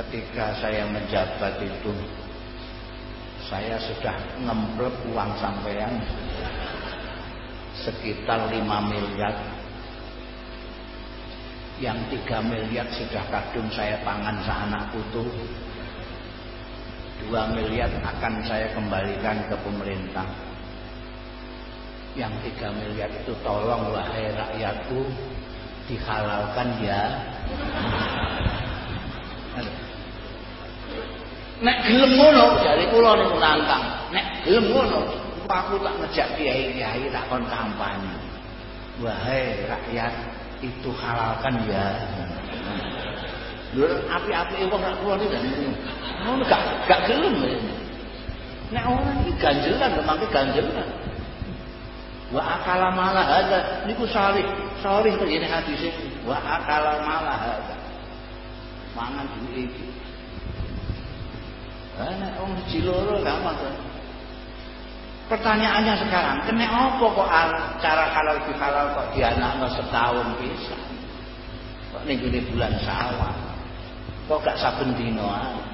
ketika saya menjabat itu saya sudah ngemplek uang sampean sekitar 5 miliar yang 3 miliar sudah kadung saya pangan seanak putu 2 miliar akan saya kembalikan ke pemerintah. Yang 3 miliar itu tolong wahai rakyatku dihalalkan ya. Nek gelem ngono jare kula niku nantang nek gelem ngono aku tak ngejak kiai-kiai tak kon kampanye. Wahai rakyat itu halalkan ya? Lho api-api wong rak kula niku ngono gak gak gelem nek orang iki ganjelan mangke ganjelan. Wa akala malah ada niku salih salih ini hadis wa akala malah ada mangan duit iki. Ana wong ciloro gampang kan pertanyaannya sekarang kena apa kok cara halal halal kok dianakno setahun bisa kok ning bulan sawah kok gak saben dino ae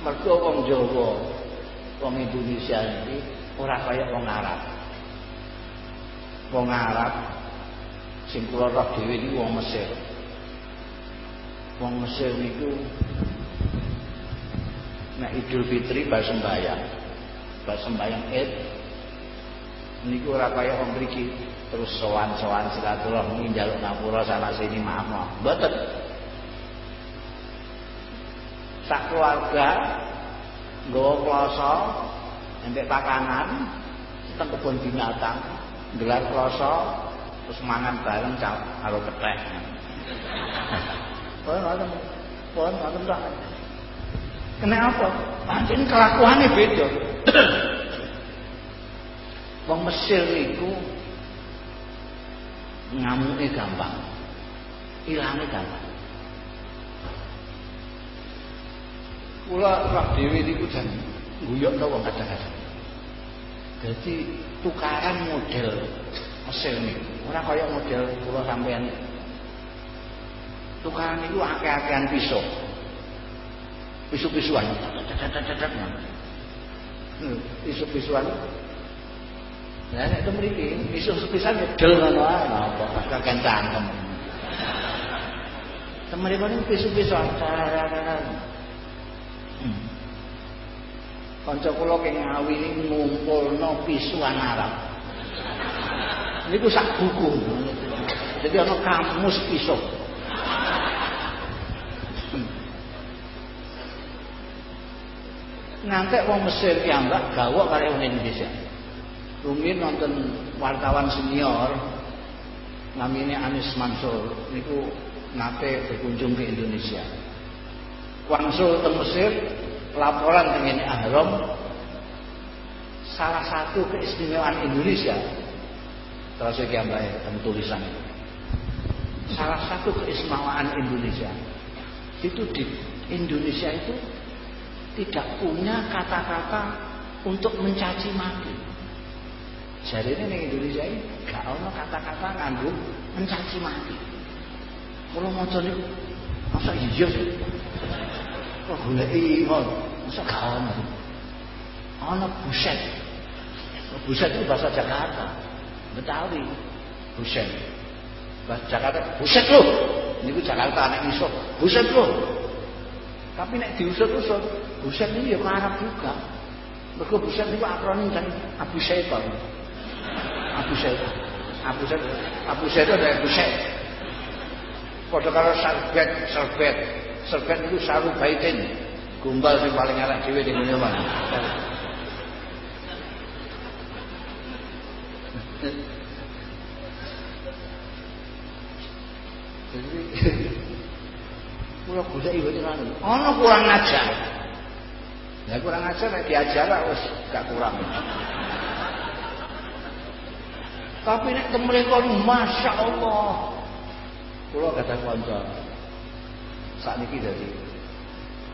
mergo wong Jawa wong Indonesia ini ora kaya wong Arab. Wong Arab sing kula roh dhewe iki wong Mesir. Wong Mesir niku nek Idul Fitri bar sembayang. Bar sembayang Id niku ora kaya wong mriki terus sowan-sowan silaturahmi njaluk ngapura sana sini maaf maaf. Mboten. Sak keluarga nggawa kloso entek pakanan teng kebun binatang gelar kloso terus mangan bareng karo kethek Oh, <laughs> ngoten. Pun ngoten tak. Kenapa? Pancen kelakuane beda. Wong Mesir niku ngamuke gampang. Ilange gampang. kula roh dhewe niku jan guyokno wong kadang-kadang. Tukaran model Mesir niku ora kaya model kula sampean. Tukaran niku akeh-akehan pisau. Pisu-pisuan. Pisu-pisuan. Nah, nek itu mriki, pisu sepisan ya del ngono ae, apa kakek cangkem. Temen-temen pisu-pisuan. Hmm. Kanca kula ke Ngawi ini ngumpulno pisuan Arab. Niku sak buku. Jadi ana kamus pisau. Hmm. Ngantek wong Mesir ki ambak gawok karo wong Indonesia. Rumin nonton wartawan senior namanya Anis Mansur niku nate berkunjung ke Indonesia. Wangsul ke Mesir laporan dengan Ahram salah satu keistimewaan Indonesia terus saya gambar tulisan salah satu keistimewaan Indonesia itu di Indonesia itu tidak punya kata-kata untuk mencaci maki jadi ini di Indonesia ini gak ada kata-kata ngandung mencaci maki kalau mau cari masa iya sih Kok goleki ngono. Masa gak ono. Ono buset. Buset itu bahasa Jakarta. Betawi. Buset. Bahasa Jakarta buset loh. Ini Jakarta anak isok. Buset loh. Tapi nek diusut-usut, buset ini ya Arab juga. Mergo buset itu akronim dari Abu Syaitan. Abu Syaitan. Abu Syaitan. Abu Syaitan dari buset. Padha karo sarbet, sarbet. Serban itu saru baitin. Gumbal sing paling elek dhewe ning ngene mana. Jadi kula golek iku tenan. Ana kurang ajar. Ya kurang ajar nek diajar wis gak kurang. Tapi nek temene kon Masya Allah. Kula kata kanca. Sakniki dadi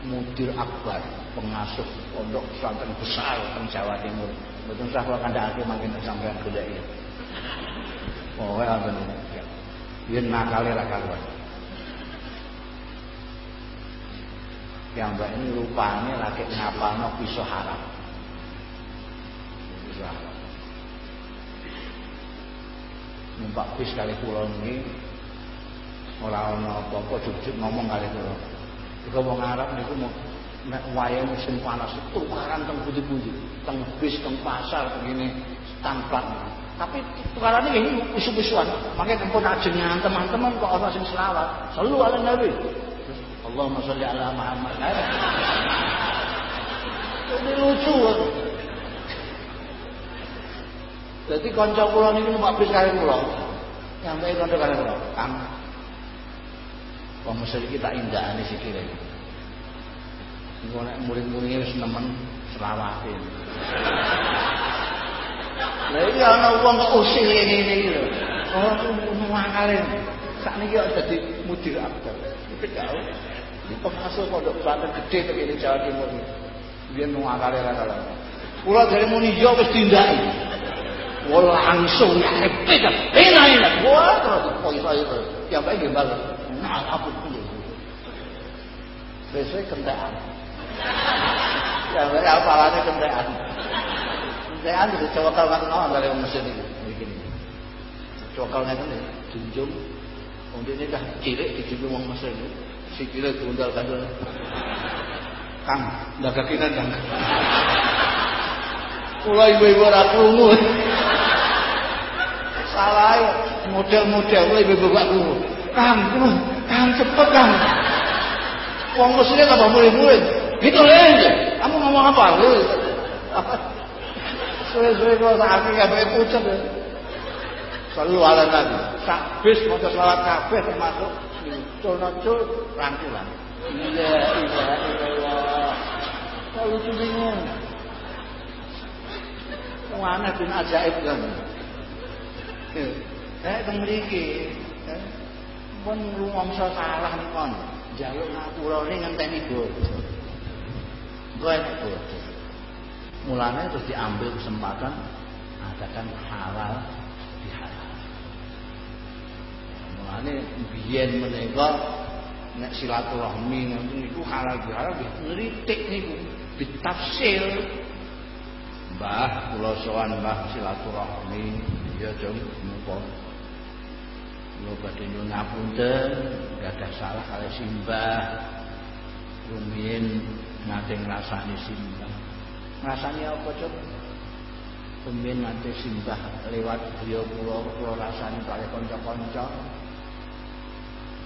mudir akbar, pengasuh pondok pesantren besar di Jawa Timur. Betul sah kalau kandhake makin sampean goleki. Oh, ya bener. Yen nakale ra karuan. Yang mbak ini rupanya lagi ngapalno pisau haram. Pisau haram. Numpak bis kali pulau ini ora ana apa-apa jujuk ngomong kali kula. Iku wong Arab niku nek wayahe musim panas tukaran teng pundi-pundi, teng bis, teng pasar begini tampak. Tapi tukarannya ini usuh-usuhan. Makanya tempun ajengnya teman-teman kok orang sing selawat. Selalu ala Nabi. Allahumma sholli ala Muhammad. Ini lucu. Jadi kanca kula niku numpak bis kali kula. Sampai kanca kali kula. Kang Wong Mesir iki tak indakane sikile. Engko nek murid-muride wis nemen selawate. Lah iki ana wong kok usil ngene iki lho. Oh, ngono akale. Sakniki kok dadi mudir. Iki gak di pengasuh pondok pesantren gede tek ini Jawa Timur. Biyen nang akale ra kalah. Kula dari muni yo wis tindaki. Wah langsung hebat. Enak-enak. Wah terus poin saya terus. Ya baik gimana? Nah, apa itu? Besok kendaraan. Ya, ya apalagi kendaraan. Kendaraan itu cokal kan no dari mesin ini. Begini. Cokalnya kan junjung. Untuk ini dah cilik dijunjung wong mesin ini. Si cilik tundal kan. Kang, dah kakinan kang. Kula ibu-ibu ora krungu. Salah model-model kula ibu-ibu gak krungu. Kang, kang cepet kang. Wong mesinnya tambah murid-murid. Gitu aja. Kamu ngomong apa? Lu suwe-suwe kok sakit kabeh pucet. Selalu ala nabi. Sak bis mau selawat kabeh termasuk Tonojo rangkulan. Iya, iya, iya. Kok lucu bingung. Wong bin ajaib kan. Eh, teng mriki. Pun rumangsa salah nikon. Jaluk ngapurane ngenteni bodo. Gue enak bodo. Mulanya terus diambil kesempatan adakan halal Mulanya biyen menika nek silaturahmi ngoten niku halal bihalal ngritik niku ditafsir. Mbah kula sowan Mbah silaturahmi. Ya jeng menapa Kula badhe nyuwun ngapunten gadah salah kali simbah. Rumiyin nate ngrasani simbah. Ngrasani apa coba rumiyin nate simbah lewat kula kula rasani kali kanca-kanca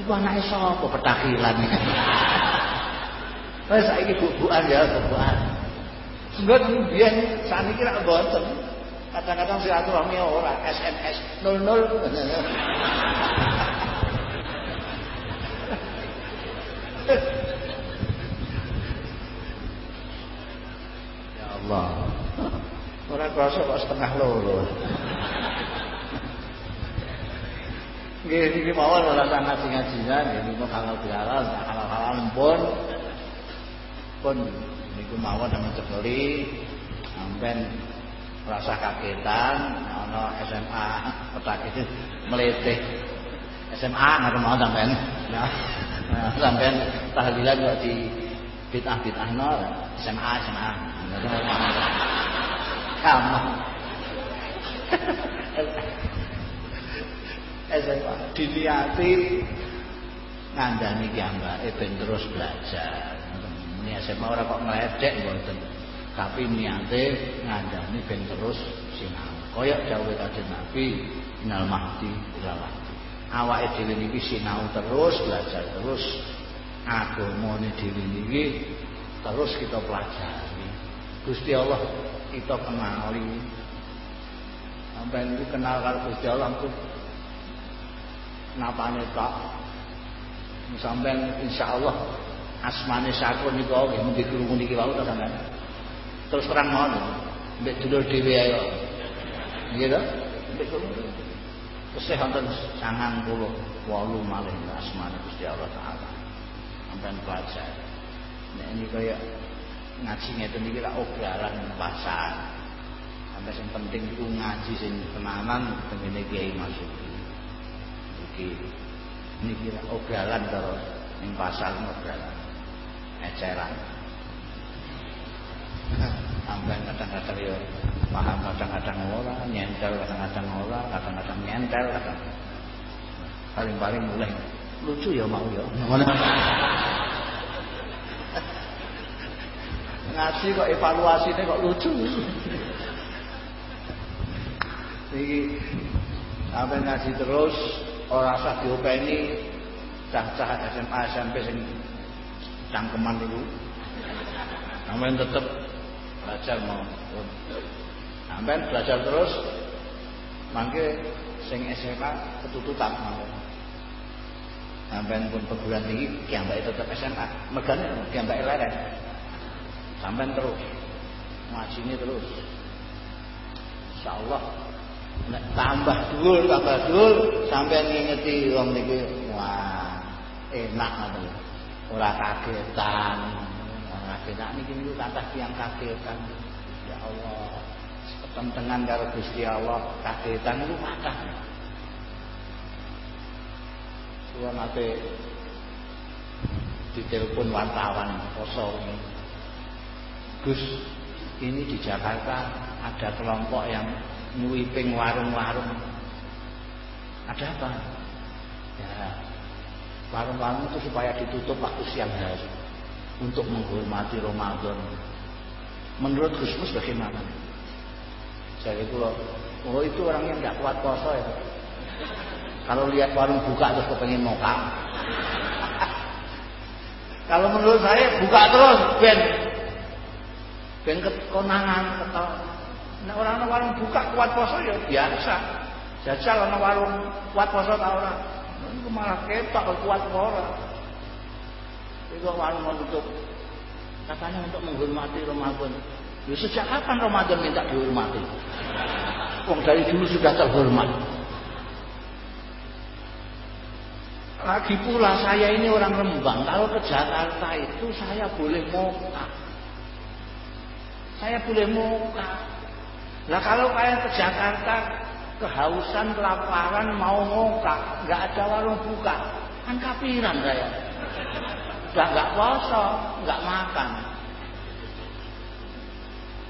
iku anake sapa petakilan Wes saiki bubukan ya bubukan Enggak biyen saniki rak mboten. Kadang-kadang silaturahmi ora SMS 00. <laughs> ya Allah. Ora krasa kok setengah loro. Nggih iki mawon ora sangat ngajian nggih niku halal bihalal halal halal pun pun niku mawon nang cekeli sampean rasa kagetan ana SMA petak itu meletih SMA ngono mau sampean ya sampean tahlilan kok di bid'ah-bid'ah no SMA SMA. Kamu. SMA diniati ngandani kiambake ben terus belajar. Ini SMA ora kok ngeledek mboten. Tapi niate ngandani ben terus sinau. Kaya dawuh Kanjeng Nabi, Inal Mahdi ila Mahdi. Awake dhewe niki sinau terus, belajar terus. Agamane dhewe niki terus kita pelajari. Gusti Allah kita kenali. Sampai itu kenal karo Gusti Allah itu napane tok. Sampai insya Allah asmane sakun niku nggih mung dikrungu niki wau ta sampean. Terus terang mawon. Mbek dulur dhewe ayo. Nggih to? Mbek Tesih wonten 98 malih asmane Gusti Allah taala. Sampeyan baca. Nek ini kaya ngaji ngeten iki lak obrolan pasar. Sampai yang penting itu ngaji sing tenanan tengene Kiai Masuki. Iki niki lak obrolan karo ning pasar obrolan. Eceran. Sampai kadang-kadang ya paham kadang-kadang ora, nyentel kadang-kadang ora, kadang-kadang nyentel kadang paling-paling mulai lucu ya mau ya. <laughs> Ngaji kok evaluasinya kok lucu. Iki sampai ngaji terus ora usah diopeni cah-cah SMA SMP sing cangkeman niku. Sampeyan tetep belajar mau. Sampeyan belajar terus mangke sing SMA ketututan mangke. Sampeyan pun perguruan tinggi kiambake tetep SMA, megane kiambake leren. Sampeyan terus ngajine terus. Insyaallah nek tambah dhuwur tambah dhuwur sampeyan ngingeti wong niki wah enak ngoten. Ora kagetan. Ora kagetan niki niku kathah tiyang kagetan. Ya Allah. Ketentengan karo Gusti Allah, kagetan niku kathah. Kula nate ditelepon wartawan poso Gus, ini di Jakarta ada kelompok yang nyuiping warung-warung. Ada apa? Ya, warung-warung itu supaya ditutup waktu siang hari untuk menghormati Ramadan. Menurut Gus Mus bagaimana? Saya itu oh itu orangnya nggak kuat poso ya. Kalau lihat warung buka terus kepengen moka. Kalau menurut saya buka terus ben ben kekonangan ketol. Nek orang warung buka kuat poso ya biasa. Jajal ana warung kuat poso ta ora? Iku malah ketok kuat ora. Iku warung mau tutup. Katanya untuk menghormati Ramadan. Ya sejak kapan Ramadan minta dihormati? Wong dari dulu sudah terhormat. Lagi pula saya ini orang Rembang. Kalau ke Jakarta itu saya boleh moka. Saya boleh moka. Nah kalau kayak ke Jakarta kehausan, kelaparan, mau moka, nggak ada warung buka, kan kapiran saya. Udah nggak puasa, nggak makan.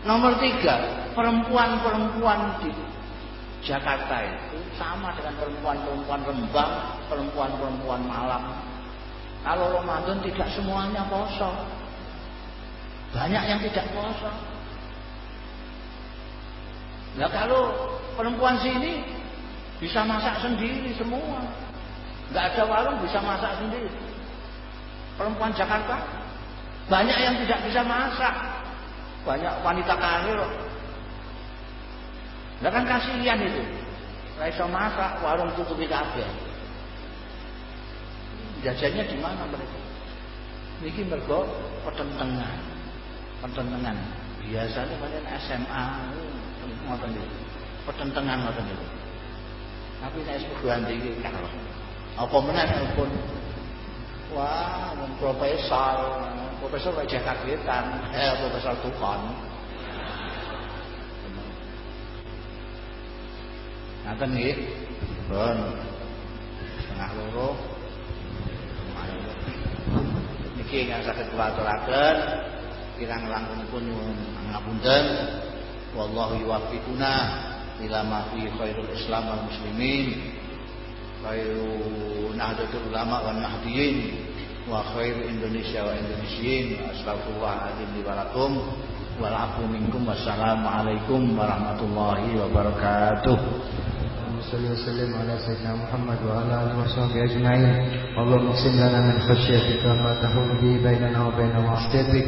Nomor tiga, perempuan-perempuan di Jakarta itu sama dengan perempuan-perempuan Rembang, perempuan-perempuan Malang. Kalau Ramadan tidak semuanya poso. Banyak yang tidak poso. Nah kalau perempuan sini bisa masak sendiri semua. Nggak ada warung bisa masak sendiri. Perempuan Jakarta banyak yang tidak bisa masak. Banyak wanita karir Lah kan kasihan itu. Iso masak, warung tutupi kabeh. Jajannya di mana mereka? Niki mergo pertentangan. Pertentangan. Biasanya pancen SMA ngoten iki. Pertentangan ngoten iki. Tapi nek perguruan tinggi kalah. Apa meneh pun Wah, profesor, profesor wajah kagetan, eh profesor tukon. Ngaten nggih. Pun. Setengah loro. niki ingkang saged kula aturaken kirang langkungipun nyuwun ngapunten wallahu yuwaffiquna ila ma fi khairul islam wal muslimin khairu nahdlatul ulama wan nahdiyin wa khairu Indonesia wa Indonesiin astagfirullahaladzim li walakum wal afu minkum wassalamualaikum warahmatullahi wabarakatuh صل وسلم على سيدنا محمد وعلى اله وصحبه اجمعين اللهم اقسم لنا من خشيتك ما تحول به بيننا وبين معصيتك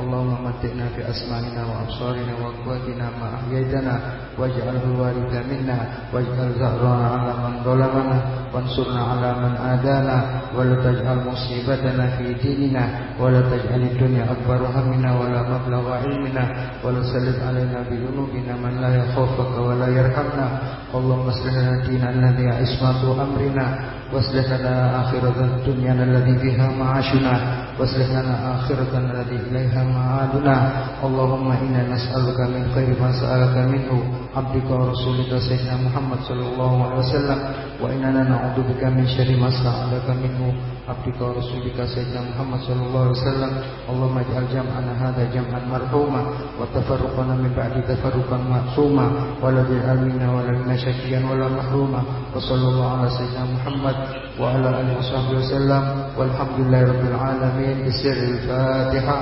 اللهم متعنا في أسماعنا وأبصارنا وقواتنا ما أحييتنا واجعله الوارث منا واجعل ثأرنا على من ظلمنا وانصرنا على من آذانا ولا تجعل مصيبتنا في ديننا ولا تجعل الدنيا أكبر همنا ولا مبلغ علمنا ولا سلط علينا بذنوبنا من لا يخافك ولا يرحمنا. اللهم اصلح لنا ديننا الذي عصمة أمرنا. واصلح لنا آخرة الدنيا الذي فيها معاشنا واصلح لنا آخرة الذي إليها معادنا اللهم إنا نسألك من خير ما سألك منه عبدك ورسولك سيدنا محمد صلى الله عليه وسلم وإننا نعوذ بك من شر ما استعاذك منه عبدك ورسولك سيدنا محمد صلى الله عليه وسلم اللهم اجعل جمعنا هذا جمعا مرحوما وتفرقنا من بعد تفرقا معصوما ولا تجعل منا ولا منا شكيا ولا محروما وصلى الله على سيدنا محمد وعلى اله وصحبه وسلم والحمد لله رب العالمين بسر الفاتحه